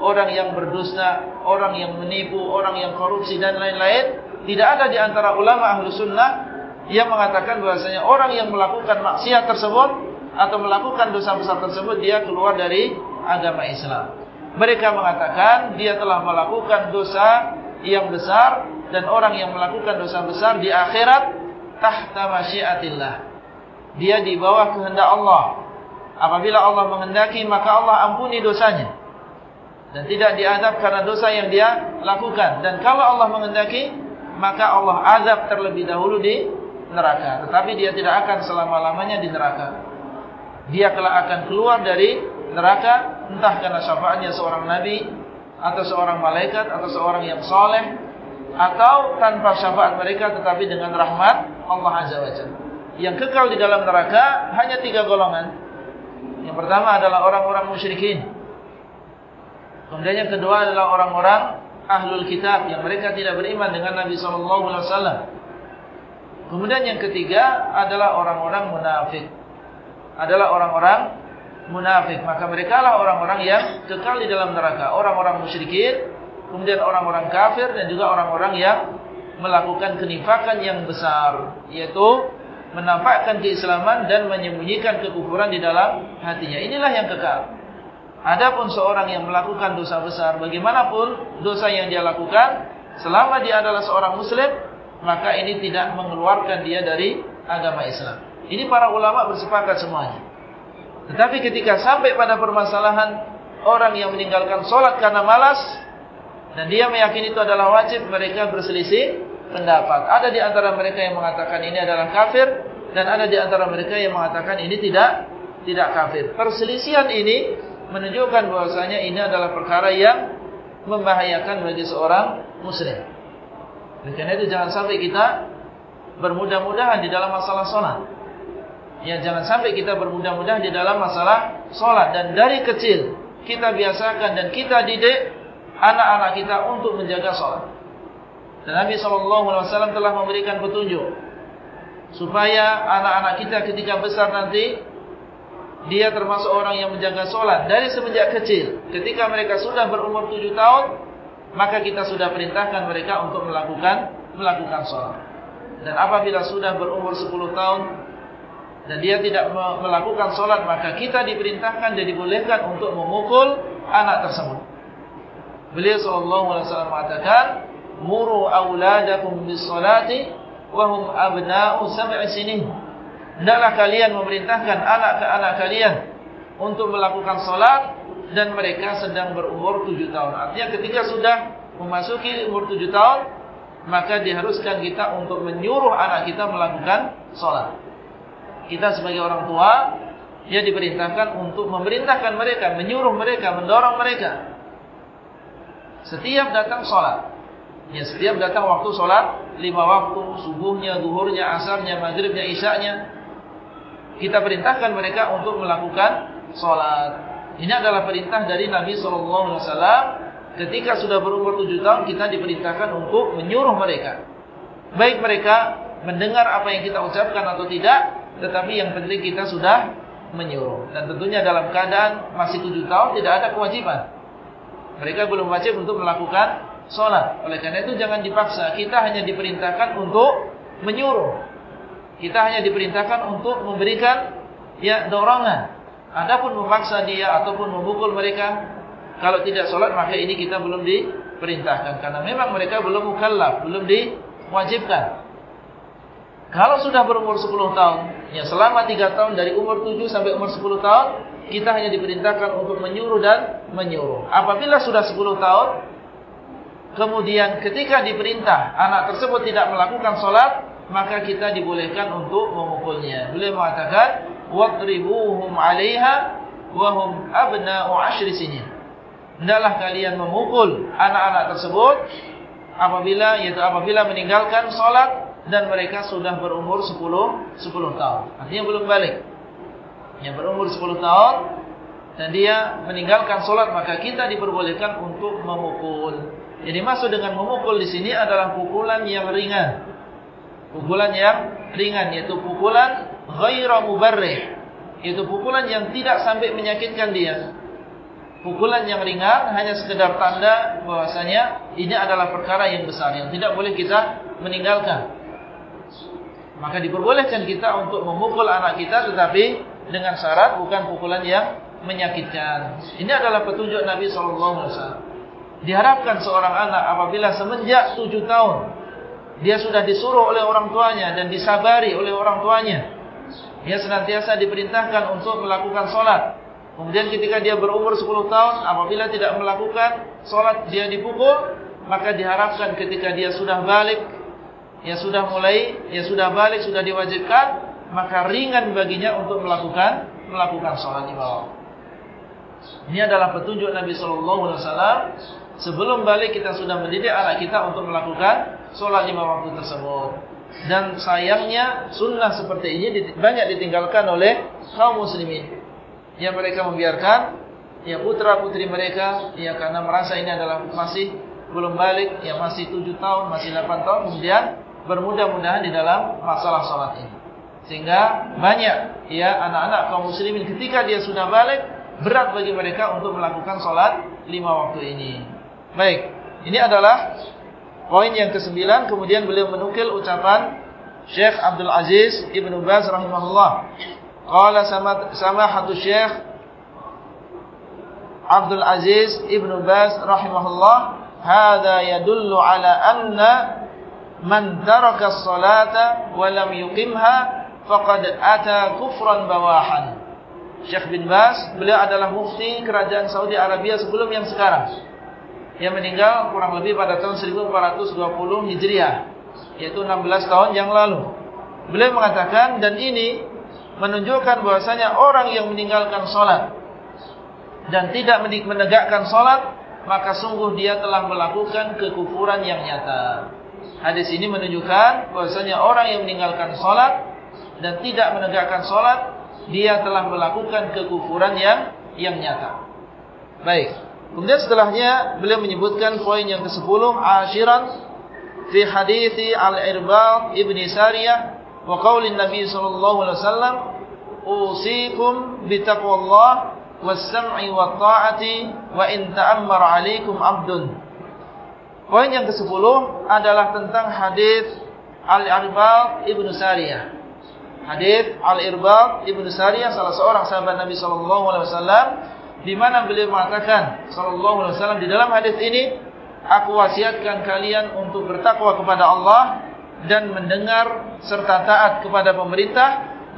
orang yang berdusta orang yang menipu orang yang korupsi dan lain-lain. Tidak ada di antara ulama ahlu sunnah yang mengatakan bahwasanya orang yang melakukan maksiat tersebut atau melakukan dosa besar tersebut dia keluar dari agama Islam mereka mengatakan dia telah melakukan dosa yang besar dan orang yang melakukan dosa besar di akhirat tahta masyiatillah. Dia di bawah kehendak Allah. Apabila Allah menghendaki maka Allah ampuni dosanya. Dan tidak diadab karena dosa yang dia lakukan. Dan kalau Allah menghendaki maka Allah azab terlebih dahulu di neraka. Tetapi dia tidak akan selama-lamanya di neraka. Dia kelak akan keluar dari neraka entah karena syafaatnya seorang nabi atau seorang malaikat atau seorang yang soleh atau tanpa syafaat mereka tetapi dengan rahmat Allah Azza wa Jalla. Yang kekal di dalam neraka hanya tiga golongan. Yang pertama adalah orang-orang musyrikin. Kemudian yang kedua adalah orang-orang ahlul kitab yang mereka tidak beriman dengan Nabi wasallam. Kemudian yang ketiga adalah orang-orang munafik. Adalah orang-orang munafik. Maka mereka lah orang-orang yang kekal di dalam neraka. Orang-orang musyrikin, kemudian orang-orang kafir dan juga orang-orang yang melakukan kenifakan yang besar. Yaitu menampakkan keislaman dan menyembunyikan kekufuran di dalam hatinya. Inilah yang kekal. Adapun seorang yang melakukan dosa besar, bagaimanapun dosa yang dia lakukan, selama dia adalah seorang muslim, maka ini tidak mengeluarkan dia dari agama Islam. Ini para ulama bersepakat semuanya. Tetapi ketika sampai pada permasalahan orang yang meninggalkan solat karena malas, dan dia meyakini itu adalah wajib, mereka berselisih pendapat. Ada di antara mereka yang mengatakan ini adalah kafir, dan ada di antara mereka yang mengatakan ini tidak tidak kafir. Perselisihan ini menunjukkan bahwasanya ini adalah perkara yang membahayakan bagi seorang muslim. Oleh karena itu jangan sampai kita bermudah-mudahan di dalam masalah solat. Ya jangan sampai kita bermudah-mudahan di dalam masalah solat dan dari kecil kita biasakan dan kita didik anak-anak kita untuk menjaga solat. Dan Nabi SAW telah memberikan petunjuk supaya anak-anak kita ketika besar nanti dia termasuk orang yang menjaga solat dari semenjak kecil. Ketika mereka sudah berumur tujuh tahun, maka kita sudah perintahkan mereka untuk melakukan melakukan solat. Dan apabila sudah berumur sepuluh tahun dan dia tidak melakukan solat, maka kita diperintahkan dan dibolehkan untuk memukul anak tersebut. Beliau sallallahu alaihi wasallam mengatakan, "Muru auladakum bis-salati wa hum abna'u sab'i sinin." Hendaklah kalian memerintahkan anak ke anak kalian untuk melakukan solat dan mereka sedang berumur tujuh tahun. Artinya ketika sudah memasuki umur tujuh tahun, maka diharuskan kita untuk menyuruh anak kita melakukan solat. Kita sebagai orang tua, dia diperintahkan untuk memerintahkan mereka, menyuruh mereka, mendorong mereka. Setiap datang solat. Ya, setiap datang waktu solat, lima waktu, subuhnya, duhurnya, asarnya, maghribnya, isyaknya, kita perintahkan mereka untuk melakukan sholat. Ini adalah perintah dari Nabi SAW. Ketika sudah berumur tujuh tahun, kita diperintahkan untuk menyuruh mereka. Baik mereka mendengar apa yang kita ucapkan atau tidak, tetapi yang penting kita sudah menyuruh. Dan tentunya dalam keadaan masih tujuh tahun, tidak ada kewajiban. Mereka belum wajib untuk melakukan sholat. Oleh karena itu jangan dipaksa. Kita hanya diperintahkan untuk menyuruh. Kita hanya diperintahkan untuk memberikan ya dorongan. Adapun memaksa dia ataupun memukul mereka, kalau tidak sholat maka ini kita belum diperintahkan. Karena memang mereka belum mukallaf, belum diwajibkan. Kalau sudah berumur 10 tahun, ya selama 3 tahun dari umur 7 sampai umur 10 tahun, kita hanya diperintahkan untuk menyuruh dan menyuruh. Apabila sudah 10 tahun, kemudian ketika diperintah anak tersebut tidak melakukan sholat, maka kita dibolehkan untuk memukulnya. Beliau mengatakan, "Wadribuhum 'alaiha wa hum abna'u 'ashri sinin." Hendaklah kalian memukul anak-anak tersebut apabila yaitu apabila meninggalkan salat dan mereka sudah berumur 10 10 tahun. Artinya belum balik. Yang berumur 10 tahun dan dia meninggalkan salat maka kita diperbolehkan untuk memukul. Jadi maksud dengan memukul di sini adalah pukulan yang ringan pukulan yang ringan yaitu pukulan ghaira mubarrih. Yaitu pukulan yang tidak sampai menyakitkan dia. Pukulan yang ringan hanya sekedar tanda bahwasanya ini adalah perkara yang besar yang tidak boleh kita meninggalkan. Maka diperbolehkan kita untuk memukul anak kita tetapi dengan syarat bukan pukulan yang menyakitkan. Ini adalah petunjuk Nabi SAW diharapkan seorang anak apabila semenjak tujuh tahun dia sudah disuruh oleh orang tuanya dan disabari oleh orang tuanya. Dia senantiasa diperintahkan untuk melakukan solat. Kemudian ketika dia berumur 10 tahun, apabila tidak melakukan solat, dia dipukul. Maka diharapkan ketika dia sudah balik, ya sudah mulai, ya sudah balik, sudah diwajibkan, maka ringan baginya untuk melakukan melakukan solat di bawah. Ini adalah petunjuk Nabi Sallallahu Alaihi Wasallam. Sebelum balik kita sudah mendidik anak kita untuk melakukan solat lima waktu tersebut. Dan sayangnya sunnah seperti ini banyak ditinggalkan oleh kaum muslimin. Yang mereka membiarkan ya putra putri mereka ya karena merasa ini adalah masih belum balik, ya masih tujuh tahun, masih delapan tahun kemudian bermudah-mudahan di dalam masalah solat ini. Sehingga banyak ya anak-anak kaum muslimin ketika dia sudah balik berat bagi mereka untuk melakukan solat lima waktu ini. Baik, ini adalah Poin yang kesembilan kemudian beliau menukil ucapan Syekh Abdul Aziz Ibn Baz rahimahullah. Qala sama sama hatu Syekh Abdul Aziz Ibn Baz rahimahullah, "Hadza yadullu ala anna man taraka as-salata wa lam yuqimha faqad ata kufran bawahan." Syekh bin Baz, beliau adalah mufti kerajaan Saudi Arabia sebelum yang sekarang. Yang meninggal kurang lebih pada tahun 1420 Hijriah, yaitu 16 tahun yang lalu. Beliau mengatakan dan ini menunjukkan bahwasanya orang yang meninggalkan salat dan tidak menegakkan salat maka sungguh dia telah melakukan kekufuran yang nyata. Hadis ini menunjukkan bahwasanya orang yang meninggalkan salat dan tidak menegakkan salat dia telah melakukan kekufuran yang yang nyata. Baik. Kemudian setelahnya beliau menyebutkan poin yang ke-10 asyiran fi hadithi al-Irbad ibni Sariyah wa qaulin Nabi wasallam usikum bi taqwallah was-sam'i wat-ta'ati wa in ta'ammara 'alaikum 'abdun. Poin yang ke-10 adalah tentang hadis Al-Irbad ibnu Sariyah. Hadis Al-Irbad Ibn Sariyah salah seorang sahabat Nabi wasallam di mana beliau mengatakan sallallahu alaihi wasallam di dalam hadis ini aku wasiatkan kalian untuk bertakwa kepada Allah dan mendengar serta taat kepada pemerintah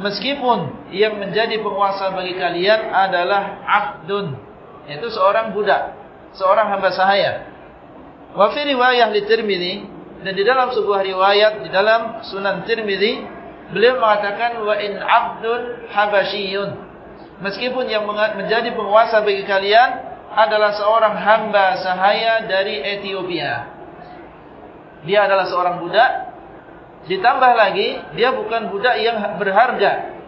meskipun yang menjadi penguasa bagi kalian adalah abdun yaitu seorang budak seorang hamba sahaya wa fi riwayah li Tirmizi dan di dalam sebuah riwayat di dalam Sunan Tirmizi Beliau mengatakan wa in abdul habasyiyun. Meskipun yang menjadi penguasa bagi kalian adalah seorang hamba sahaya dari Ethiopia. Dia adalah seorang budak. Ditambah lagi, dia bukan budak yang berharga.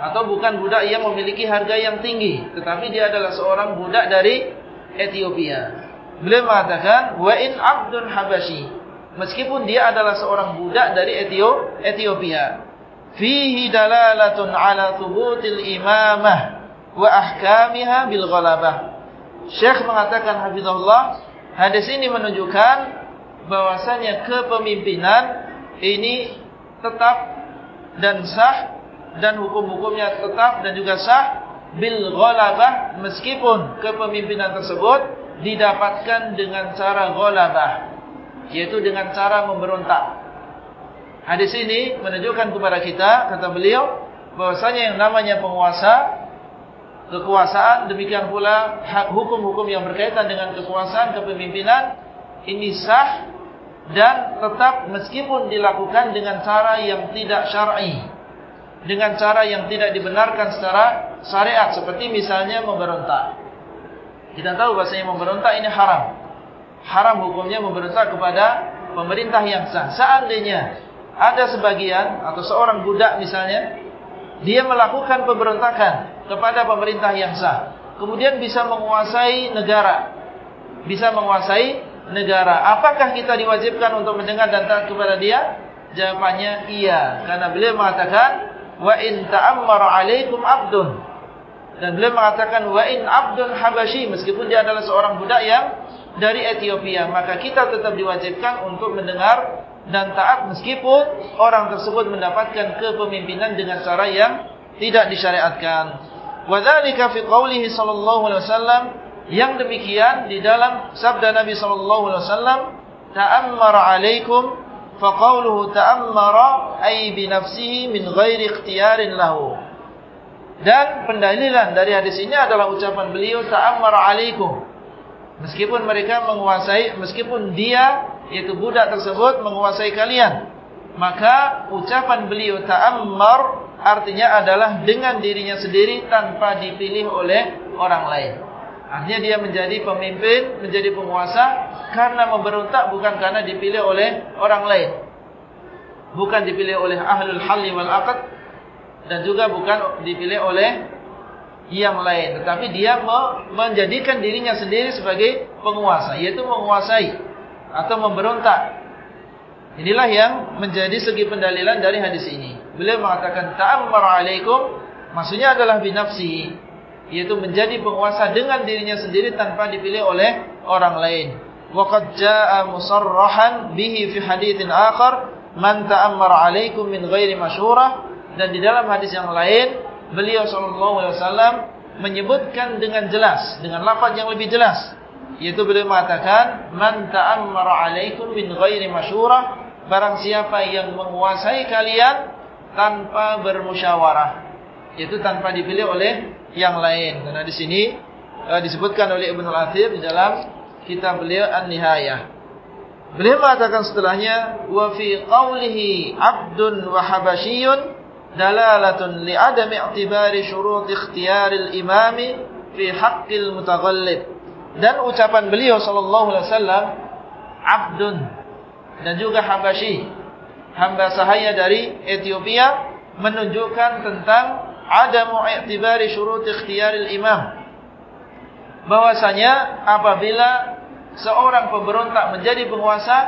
Atau bukan budak yang memiliki harga yang tinggi. Tetapi dia adalah seorang budak dari Ethiopia. Beliau mengatakan, Wa in abdun habasyi meskipun dia adalah seorang budak dari Ethiopia fihi dalalatun ala thubutil imamah wa ahkamiha bil ghalabah Syekh mengatakan hafizahullah hadis ini menunjukkan bahwasanya kepemimpinan ini tetap dan sah dan hukum-hukumnya tetap dan juga sah bil ghalabah meskipun kepemimpinan tersebut didapatkan dengan cara ghalabah yaitu dengan cara memberontak. Hadis ini menunjukkan kepada kita kata beliau bahwasanya yang namanya penguasa kekuasaan demikian pula hukum-hukum yang berkaitan dengan kekuasaan kepemimpinan ini sah dan tetap meskipun dilakukan dengan cara yang tidak syar'i. Dengan cara yang tidak dibenarkan secara syariat seperti misalnya memberontak. Kita tahu bahasanya memberontak ini haram. Haram hukumnya memberontak kepada pemerintah yang sah. Seandainya ada sebagian atau seorang budak misalnya, dia melakukan pemberontakan kepada pemerintah yang sah. Kemudian bisa menguasai negara. Bisa menguasai negara. Apakah kita diwajibkan untuk mendengar dan taat kepada dia? Jawabannya iya. Karena beliau mengatakan, Wa in ta'ammar alaikum abdun. Dan beliau mengatakan, Wa in abdun habashi. Meskipun dia adalah seorang budak yang dari Ethiopia maka kita tetap diwajibkan untuk mendengar dan taat meskipun orang tersebut mendapatkan kepemimpinan dengan cara yang tidak disyariatkan. Wadzalika fi qoulihi sallallahu alaihi wasallam yang demikian di dalam sabda Nabi sallallahu alaihi wasallam ta'ammara alaikum fa qawluhu ta'ammara ay bi nafsihi min ghairi ikhtiyarin lahu. Dan pendalilan dari hadis ini adalah ucapan beliau ta'ammara alaikum Meskipun mereka menguasai, meskipun dia, yaitu budak tersebut menguasai kalian. Maka ucapan beliau ta'ammar artinya adalah dengan dirinya sendiri tanpa dipilih oleh orang lain. Artinya dia menjadi pemimpin, menjadi penguasa karena memberontak bukan karena dipilih oleh orang lain. Bukan dipilih oleh ahlul halli wal aqad dan juga bukan dipilih oleh yang lain tetapi dia menjadikan dirinya sendiri sebagai penguasa yaitu menguasai atau memberontak. Inilah yang menjadi segi pendalilan dari hadis ini. Beliau mengatakan ta'ammar alaikum maksudnya adalah binafsi yaitu menjadi penguasa dengan dirinya sendiri tanpa dipilih oleh orang lain. Waqad jaa musarrahan bihi fi haditsin akhar man ta'ammar alaikum min ghairi masyurah dan di dalam hadis yang lain beliau sallallahu alaihi wasallam menyebutkan dengan jelas dengan lafaz yang lebih jelas yaitu beliau mengatakan man ta'ammara 'alaikum min ghairi masyurah barang siapa yang menguasai kalian tanpa bermusyawarah. Yaitu tanpa dipilih oleh yang lain. Karena di sini uh, disebutkan oleh Ibnu Al-Athir dalam kitab beliau An-Nihayah. Beliau mengatakan setelahnya wa fi qawlihi 'abdun wa habasyiyun dalalatun li 'adami i'tibari syurut ikhtiyar al-imam fi haqqil mutaghallib. Dan ucapan beliau sallallahu alaihi wasallam 'abdun. Dan juga habasyi hamba sahaya dari Ethiopia menunjukkan tentang adamu i'tibari syurut ikhtiyar al-imam bahwasanya apabila seorang pemberontak menjadi penguasa,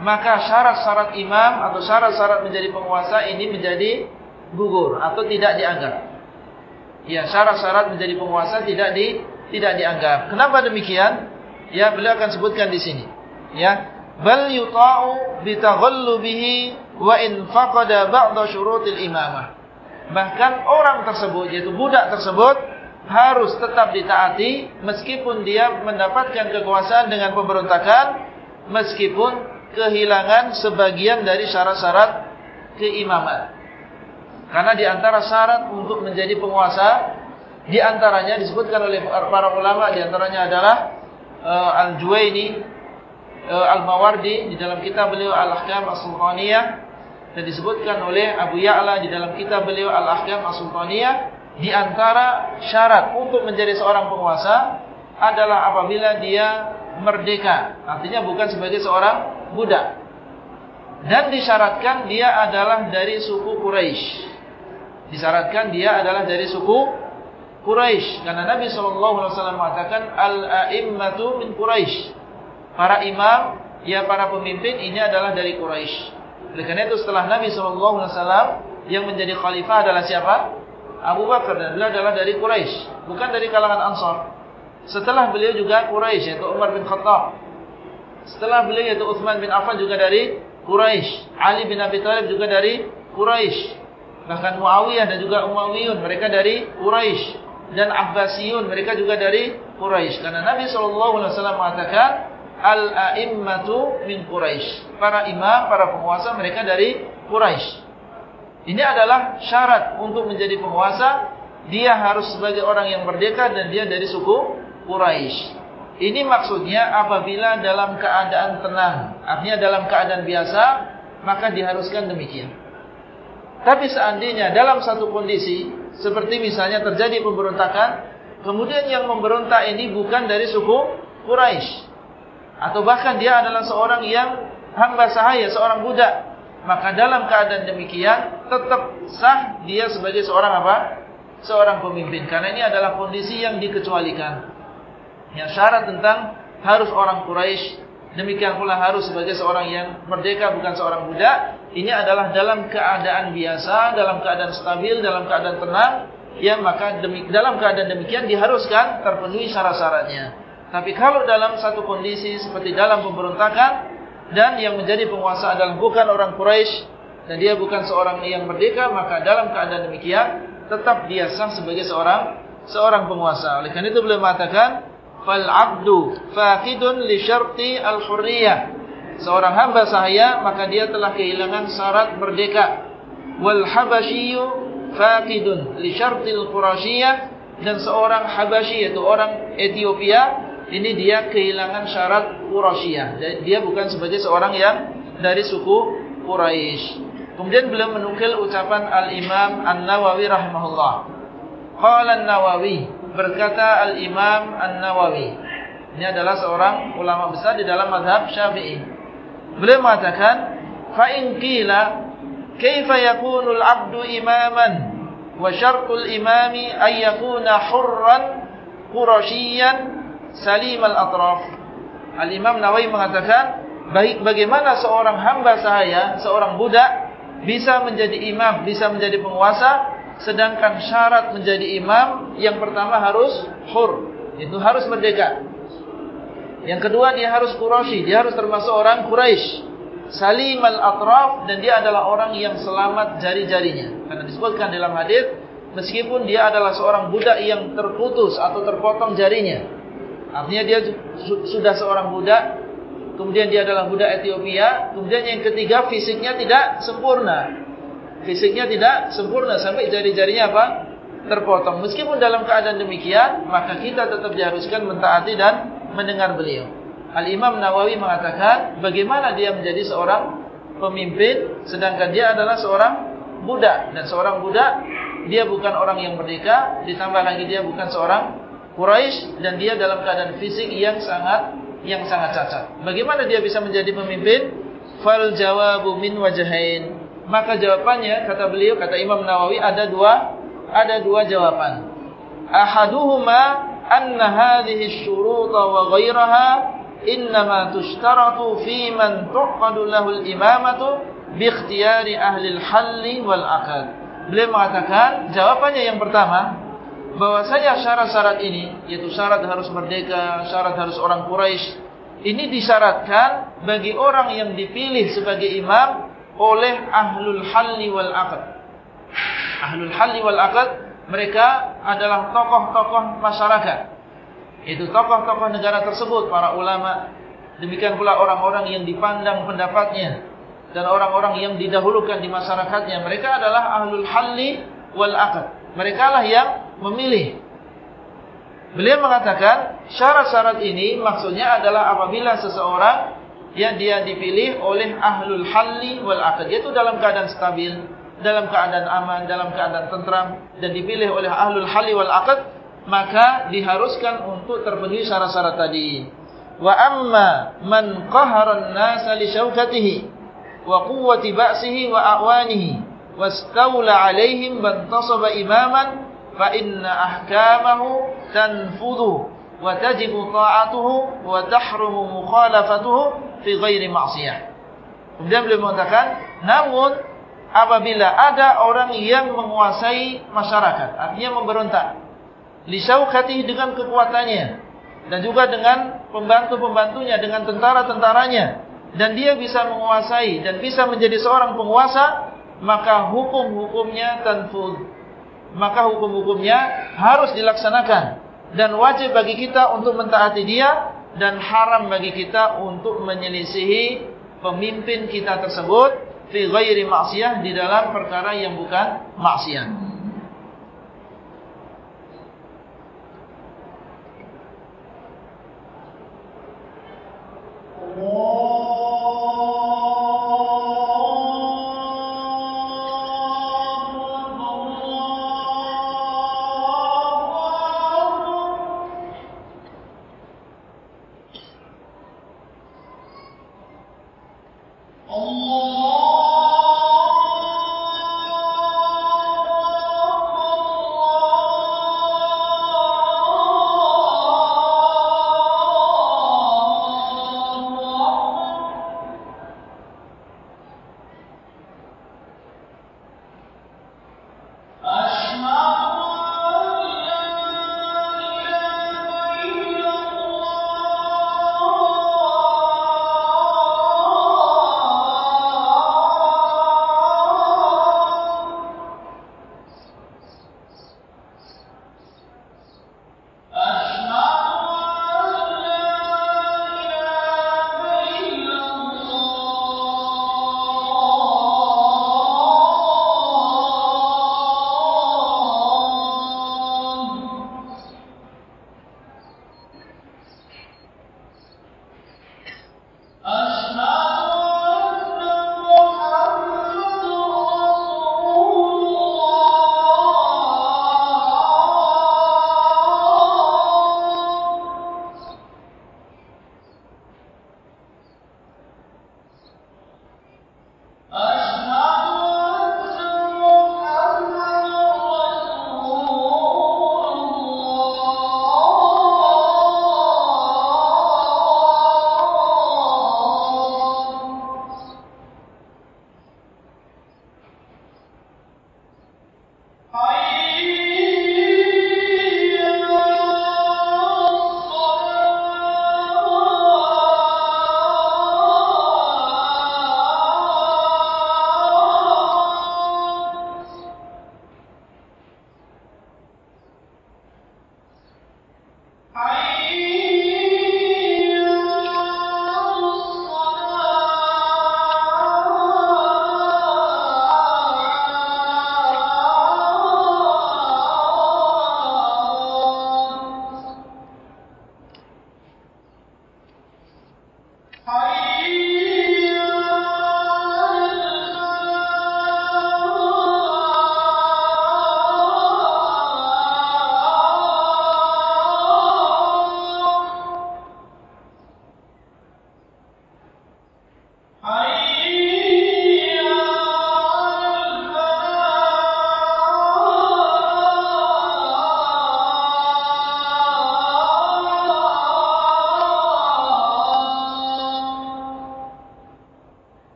maka syarat-syarat imam atau syarat-syarat menjadi penguasa ini menjadi gugur atau tidak dianggap. Ya, syarat-syarat menjadi penguasa tidak di tidak dianggap. Kenapa demikian? Ya, beliau akan sebutkan di sini. Ya, bal yuta'u bi taghallubihi wa in faqada ba'd syurutil imamah. Bahkan orang tersebut yaitu budak tersebut harus tetap ditaati meskipun dia mendapatkan kekuasaan dengan pemberontakan meskipun kehilangan sebagian dari syarat-syarat keimaman. Karena di antara syarat untuk menjadi penguasa di antaranya disebutkan oleh para ulama di antaranya adalah uh, Al-Juwaini uh, Al-Mawardi di dalam kitab beliau Al-Ahkam As-Sultaniyah dan disebutkan oleh Abu Ya'la di dalam kitab beliau Al-Ahkam As-Sultaniyah di antara syarat untuk menjadi seorang penguasa adalah apabila dia merdeka. Artinya bukan sebagai seorang budak. Dan disyaratkan dia adalah dari suku Quraisy. Disyaratkan dia adalah dari suku Quraisy. Karena Nabi SAW mengatakan Al-a'immatu min Quraisy. Para imam, ya para pemimpin ini adalah dari Quraisy. Oleh karena itu setelah Nabi SAW yang menjadi khalifah adalah siapa? Abu Bakar dan beliau adalah dari Quraisy, bukan dari kalangan Ansar. Setelah beliau juga Quraisy yaitu Umar bin Khattab. Setelah beliau yaitu Uthman bin Affan juga dari Quraisy, Ali bin Abi Thalib juga dari Quraisy. Bahkan Muawiyah dan juga Umayyun mereka dari Quraisy dan Abbasiyun mereka juga dari Quraisy. Karena Nabi wasallam mengatakan al-a'immatu min Quraisy. Para imam, para penguasa mereka dari Quraisy. Ini adalah syarat untuk menjadi penguasa. Dia harus sebagai orang yang merdeka dan dia dari suku Quraisy. Ini maksudnya apabila dalam keadaan tenang. Artinya dalam keadaan biasa. Maka diharuskan demikian. Tapi seandainya dalam satu kondisi. Seperti misalnya terjadi pemberontakan. Kemudian yang memberontak ini bukan dari suku Quraisy. Atau bahkan dia adalah seorang yang hamba sahaya, seorang budak maka dalam keadaan demikian tetap sah dia sebagai seorang apa? Seorang pemimpin. Karena ini adalah kondisi yang dikecualikan. Yang syarat tentang harus orang Quraisy, demikian pula harus sebagai seorang yang merdeka bukan seorang budak. Ini adalah dalam keadaan biasa, dalam keadaan stabil, dalam keadaan tenang. Ya maka demi, dalam keadaan demikian diharuskan terpenuhi syarat-syaratnya. Tapi kalau dalam satu kondisi seperti dalam pemberontakan, dan yang menjadi penguasa adalah bukan orang Quraisy dan dia bukan seorang yang merdeka maka dalam keadaan demikian tetap dia sah sebagai seorang seorang penguasa oleh karena itu beliau mengatakan fal abdu faqidun li syarti al hurriyah seorang hamba sahaya maka dia telah kehilangan syarat merdeka wal li syarti al qurasyiyah dan seorang habasyi yaitu orang Ethiopia ini dia kehilangan syarat Quraisyah. Dia bukan sebagai seorang yang dari suku Quraisy. Kemudian beliau menukil ucapan Al-Imam An-Nawawi rahimahullah. Qala An-Nawawi, berkata Al-Imam An-Nawawi. Ini adalah seorang ulama besar di dalam mazhab Syafi'i. Beliau mengatakan, "Fa in qila kaifa yakunu al-'abdu imaman wa syartul imami ay yakuna hurran qurasyiyan salim al-atraf. Al-Imam Nawawi mengatakan, baik bagaimana seorang hamba sahaya, seorang budak bisa menjadi imam, bisa menjadi penguasa, sedangkan syarat menjadi imam yang pertama harus hur, itu harus merdeka. Yang kedua dia harus Quraisy, dia harus termasuk orang Quraisy. Salim al-atraf dan dia adalah orang yang selamat jari-jarinya. Karena disebutkan dalam hadis meskipun dia adalah seorang budak yang terputus atau terpotong jarinya. Artinya dia sudah seorang budak, kemudian dia adalah budak Ethiopia, kemudian yang ketiga fisiknya tidak sempurna. Fisiknya tidak sempurna sampai jari-jarinya apa? Terpotong. Meskipun dalam keadaan demikian, maka kita tetap diharuskan mentaati dan mendengar beliau. Al-Imam Nawawi mengatakan, bagaimana dia menjadi seorang pemimpin, sedangkan dia adalah seorang budak. Dan seorang budak dia bukan orang yang merdeka, ditambah lagi dia bukan seorang Quraisy dan dia dalam keadaan fisik yang sangat yang sangat cacat. Bagaimana dia bisa menjadi pemimpin? Fal jawabu min wajhain. Maka jawabannya kata beliau kata Imam Nawawi ada dua ada dua jawaban. Ahaduhuma anna hadhihi asy-syurut wa ghayraha inma tushtaratu fi man tuqadu lahu al-imamatu bi ikhtiyari ahli al-hall wal 'aqd. Beliau mengatakan jawabannya yang pertama bahwasanya syarat-syarat ini yaitu syarat harus merdeka, syarat harus orang Quraisy ini disyaratkan bagi orang yang dipilih sebagai imam oleh ahlul halli wal aqd. Ahlul halli wal aqd mereka adalah tokoh-tokoh masyarakat. Itu tokoh-tokoh negara tersebut, para ulama, demikian pula orang-orang yang dipandang pendapatnya dan orang-orang yang didahulukan di masyarakatnya mereka adalah ahlul halli wal aqd mereka lah yang memilih beliau mengatakan syarat-syarat ini maksudnya adalah apabila seseorang ya dia dipilih oleh ahlul halli wal aqd yaitu dalam keadaan stabil dalam keadaan aman dalam keadaan tenteram dan dipilih oleh ahlul halli wal aqd maka diharuskan untuk terpenuhi syarat-syarat tadi. Wa amma man qaharan nas li syaukatihi wa quwwati ba'sihi wa awanihi wastaula alaihim bantasaba imaman fa inna ahkamahu tanfudhu وتجب طاعته وتحرم مخالفته في غير معصيه kemudian beliau mengatakan namun apabila ada orang yang menguasai masyarakat artinya memberontak lisaukati dengan kekuatannya dan juga dengan pembantu-pembantunya dengan tentara-tentaranya dan dia bisa menguasai dan bisa menjadi seorang penguasa maka hukum-hukumnya tanfud. Maka hukum-hukumnya harus dilaksanakan dan wajib bagi kita untuk mentaati dia dan haram bagi kita untuk menyelisihi pemimpin kita tersebut fi ghairi maksiyah di dalam perkara yang bukan maksiat Allah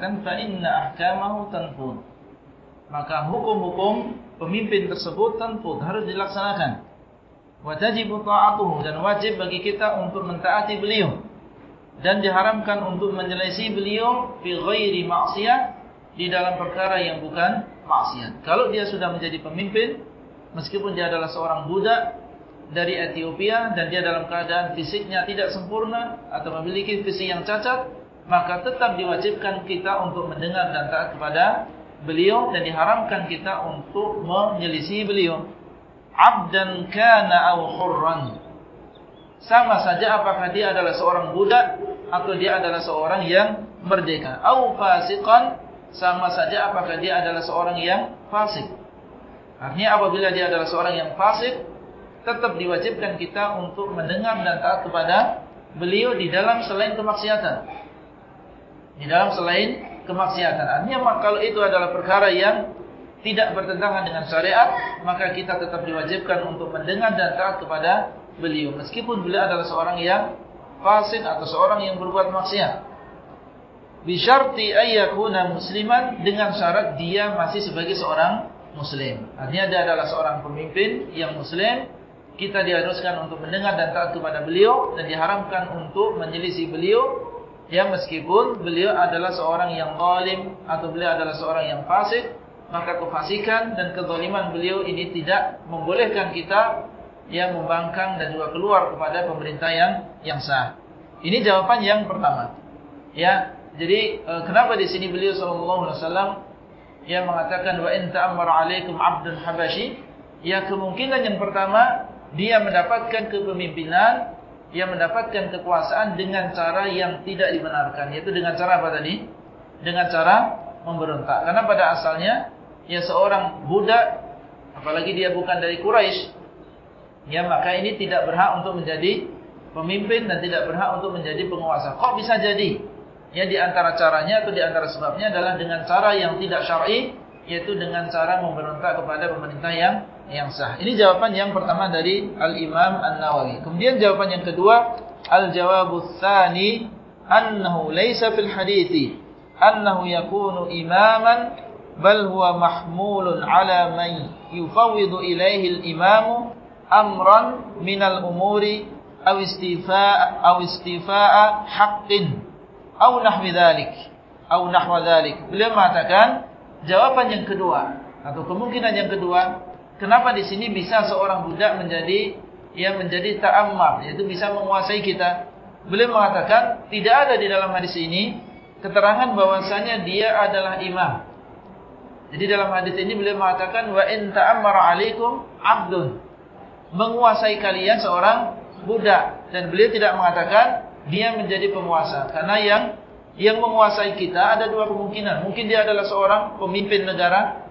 mengatakan fa inna ahkamahu tanfud. Maka hukum-hukum pemimpin tersebut tanfud harus dilaksanakan. Wa tajibu ta'atuhu dan wajib bagi kita untuk mentaati beliau. Dan diharamkan untuk menyelesaikan beliau fi ghairi maksiat di dalam perkara yang bukan maksiat. Kalau dia sudah menjadi pemimpin meskipun dia adalah seorang budak dari Ethiopia dan dia dalam keadaan fisiknya tidak sempurna atau memiliki fisik yang cacat, maka tetap diwajibkan kita untuk mendengar dan taat kepada beliau dan diharamkan kita untuk menyelisih beliau. Abdan kana aw hurran. Sama saja apakah dia adalah seorang budak atau dia adalah seorang yang merdeka. Aw fasiqan, sama saja apakah dia adalah seorang yang fasik. Artinya apabila dia adalah seorang yang fasik, tetap diwajibkan kita untuk mendengar dan taat kepada beliau di dalam selain kemaksiatan. Di dalam selain kemaksiatan. Artinya kalau itu adalah perkara yang tidak bertentangan dengan syariat, maka kita tetap diwajibkan untuk mendengar dan taat kepada beliau. Meskipun beliau adalah seorang yang fasik atau seorang yang berbuat maksiat. Bisyarti ayyakuna musliman dengan syarat dia masih sebagai seorang muslim. Artinya dia adalah seorang pemimpin yang muslim kita diharuskan untuk mendengar dan taat kepada beliau dan diharamkan untuk menyelisih beliau yang meskipun beliau adalah seorang yang zalim atau beliau adalah seorang yang fasik maka kefasikan dan kezaliman beliau ini tidak membolehkan kita yang membangkang dan juga keluar kepada pemerintah yang yang sah. Ini jawaban yang pertama. Ya, jadi e, kenapa di sini beliau sallallahu alaihi wasallam yang mengatakan wa in ta'ammara 'alaikum 'abdun habashi? Ya kemungkinan yang pertama dia mendapatkan kepemimpinan, dia mendapatkan kekuasaan dengan cara yang tidak dibenarkan, yaitu dengan cara apa tadi? Dengan cara memberontak. Karena pada asalnya, ya seorang budak, apalagi dia bukan dari Quraisy, ya maka ini tidak berhak untuk menjadi pemimpin dan tidak berhak untuk menjadi penguasa. Kok bisa jadi? Ya di antara caranya atau di antara sebabnya adalah dengan cara yang tidak syar'i, yaitu dengan cara memberontak kepada pemerintah yang yang sah. Ini jawaban yang pertama dari Al-Imam An-Nawawi. Kemudian jawaban yang kedua, Al-Jawabus Tsani, annahu laysa fil hadithi annahu yakunu imaman bal huwa mahmulun ala man yufawwidu ilayhi al-imam amran min al-umuri aw istifaa aw istifaa haqqin aw nahwi dhalik aw nahwa dhalik. Beliau mengatakan jawaban yang kedua atau kemungkinan yang kedua Kenapa di sini bisa seorang budak menjadi yang menjadi ta'ammar, yaitu bisa menguasai kita? Beliau mengatakan tidak ada di dalam hadis ini keterangan bahwasanya dia adalah imam. Jadi dalam hadis ini beliau mengatakan wa in ta'ammara 'alaikum 'abdun. Menguasai kalian seorang budak dan beliau tidak mengatakan dia menjadi penguasa karena yang yang menguasai kita ada dua kemungkinan. Mungkin dia adalah seorang pemimpin negara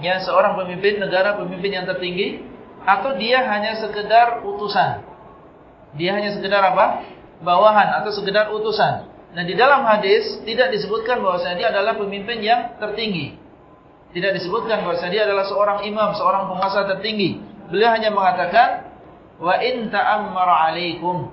ya seorang pemimpin negara, pemimpin yang tertinggi atau dia hanya sekedar utusan. Dia hanya sekedar apa? bawahan atau sekedar utusan. Dan di dalam hadis tidak disebutkan bahawa dia adalah pemimpin yang tertinggi. Tidak disebutkan bahawa dia adalah seorang imam, seorang penguasa tertinggi. Beliau hanya mengatakan wa in ta'ammara 'alaikum.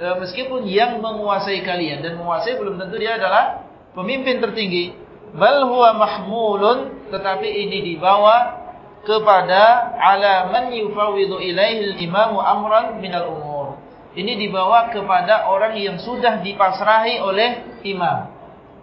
E, meskipun yang menguasai kalian dan menguasai belum tentu dia adalah pemimpin tertinggi bal huwa mahmulun tetapi ini dibawa kepada ala man yufawwidu ilaihi al-imamu amran minal umur. Ini dibawa kepada orang yang sudah dipasrahi oleh imam.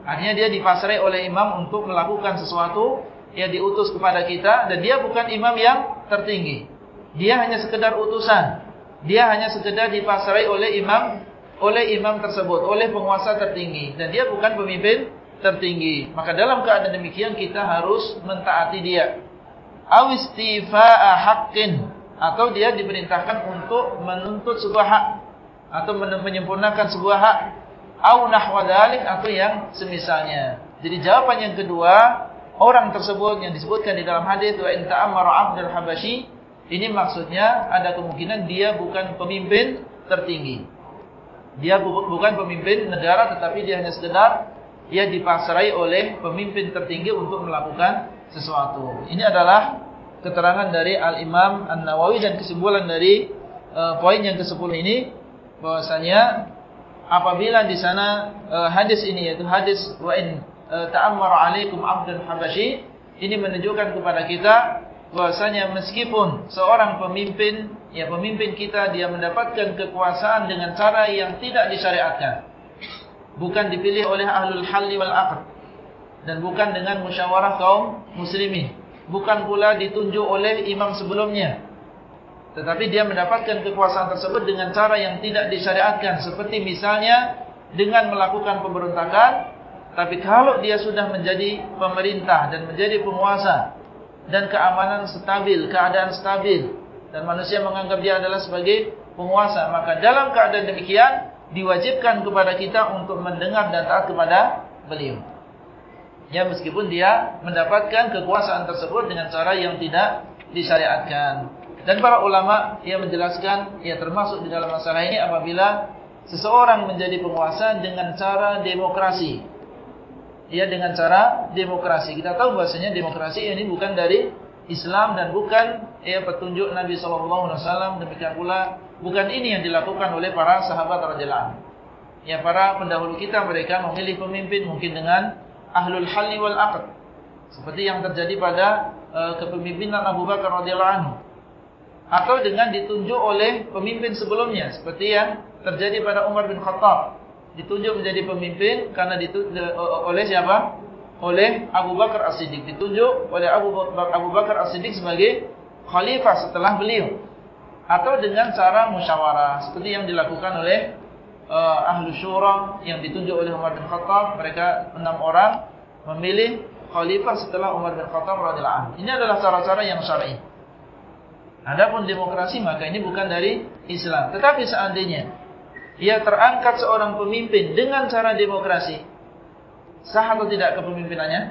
Artinya dia dipasrahi oleh imam untuk melakukan sesuatu yang diutus kepada kita dan dia bukan imam yang tertinggi. Dia hanya sekedar utusan. Dia hanya sekedar dipasrahi oleh imam oleh imam tersebut oleh penguasa tertinggi. Dan dia bukan pemimpin tertinggi. Maka dalam keadaan demikian kita harus mentaati dia. Awistifa'a haqqin atau dia diperintahkan untuk menuntut sebuah hak atau menyempurnakan sebuah hak au nahwa dzalik atau yang semisalnya. Jadi jawaban yang kedua, orang tersebut yang disebutkan di dalam hadis wa in ta'ammara 'abdul habasyi ini maksudnya ada kemungkinan dia bukan pemimpin tertinggi. Dia bukan pemimpin negara tetapi dia hanya sekedar ia dipasrai oleh pemimpin tertinggi untuk melakukan sesuatu. Ini adalah keterangan dari Al-Imam An-Nawawi dan kesimpulan dari uh, poin yang ke-10 ini bahwasanya apabila di sana uh, hadis ini yaitu hadis wa in uh, ta'ammara 'alaikum 'abdun habashi ini menunjukkan kepada kita bahwasanya meskipun seorang pemimpin ya pemimpin kita dia mendapatkan kekuasaan dengan cara yang tidak disyariatkan bukan dipilih oleh ahlul halli wal 'aqd dan bukan dengan musyawarah kaum muslimin bukan pula ditunjuk oleh imam sebelumnya tetapi dia mendapatkan kekuasaan tersebut dengan cara yang tidak disyariatkan. Seperti misalnya dengan melakukan pemberontakan. Tapi kalau dia sudah menjadi pemerintah dan menjadi penguasa. Dan keamanan stabil, keadaan stabil. Dan manusia menganggap dia adalah sebagai penguasa. Maka dalam keadaan demikian diwajibkan kepada kita untuk mendengar dan taat kepada beliau. Ya meskipun dia mendapatkan kekuasaan tersebut dengan cara yang tidak disyariatkan. Dan para ulama yang menjelaskan ya termasuk di dalam masalah ini apabila seseorang menjadi penguasa dengan cara demokrasi. Ya dengan cara demokrasi. Kita tahu bahasanya demokrasi ini bukan dari Islam dan bukan ya petunjuk Nabi sallallahu alaihi wasallam demikian pula bukan ini yang dilakukan oleh para sahabat radhiyallahu Ya para pendahulu kita mereka memilih pemimpin mungkin dengan ahlul halli wal aqd. Seperti yang terjadi pada uh, kepemimpinan Abu Bakar radhiyallahu anhu. Atau dengan ditunjuk oleh pemimpin sebelumnya seperti yang terjadi pada Umar bin Khattab. Ditunjuk menjadi pemimpin karena ditunjuk oleh siapa? Oleh Abu Bakar As-Siddiq. Ditunjuk oleh Abu Abu Bakar As-Siddiq sebagai khalifah setelah beliau atau dengan cara musyawarah seperti yang dilakukan oleh uh, ahlu syura yang ditunjuk oleh Umar bin Khattab mereka enam orang memilih khalifah setelah Umar bin Khattab radhiyallahu ini adalah cara-cara yang syar'i Adapun demokrasi maka ini bukan dari Islam. Tetapi seandainya ia terangkat seorang pemimpin dengan cara demokrasi, sah atau tidak kepemimpinannya?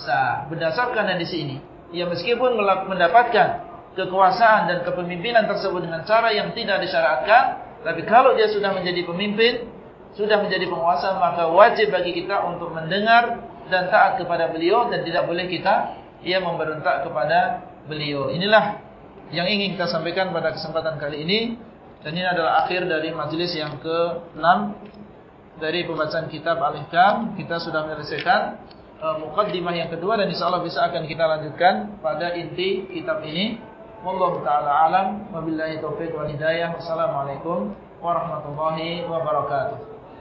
Sah. Berdasarkan hadis ini, ia meskipun mendapatkan kekuasaan dan kepemimpinan tersebut dengan cara yang tidak disyariatkan, tapi kalau dia sudah menjadi pemimpin, sudah menjadi penguasa, maka wajib bagi kita untuk mendengar dan taat kepada beliau dan tidak boleh kita ia memberontak kepada beliau. Inilah yang ingin kita sampaikan pada kesempatan kali ini. Dan ini adalah akhir dari majlis yang ke-6 dari pembacaan kitab Al-Ihkam. Kita sudah menyelesaikan uh, mukaddimah yang kedua dan insyaallah bisa akan kita lanjutkan pada inti kitab ini wallahu taala alam. Wabillahi taufik wal hidayah. Wassalamualaikum warahmatullahi wabarakatuh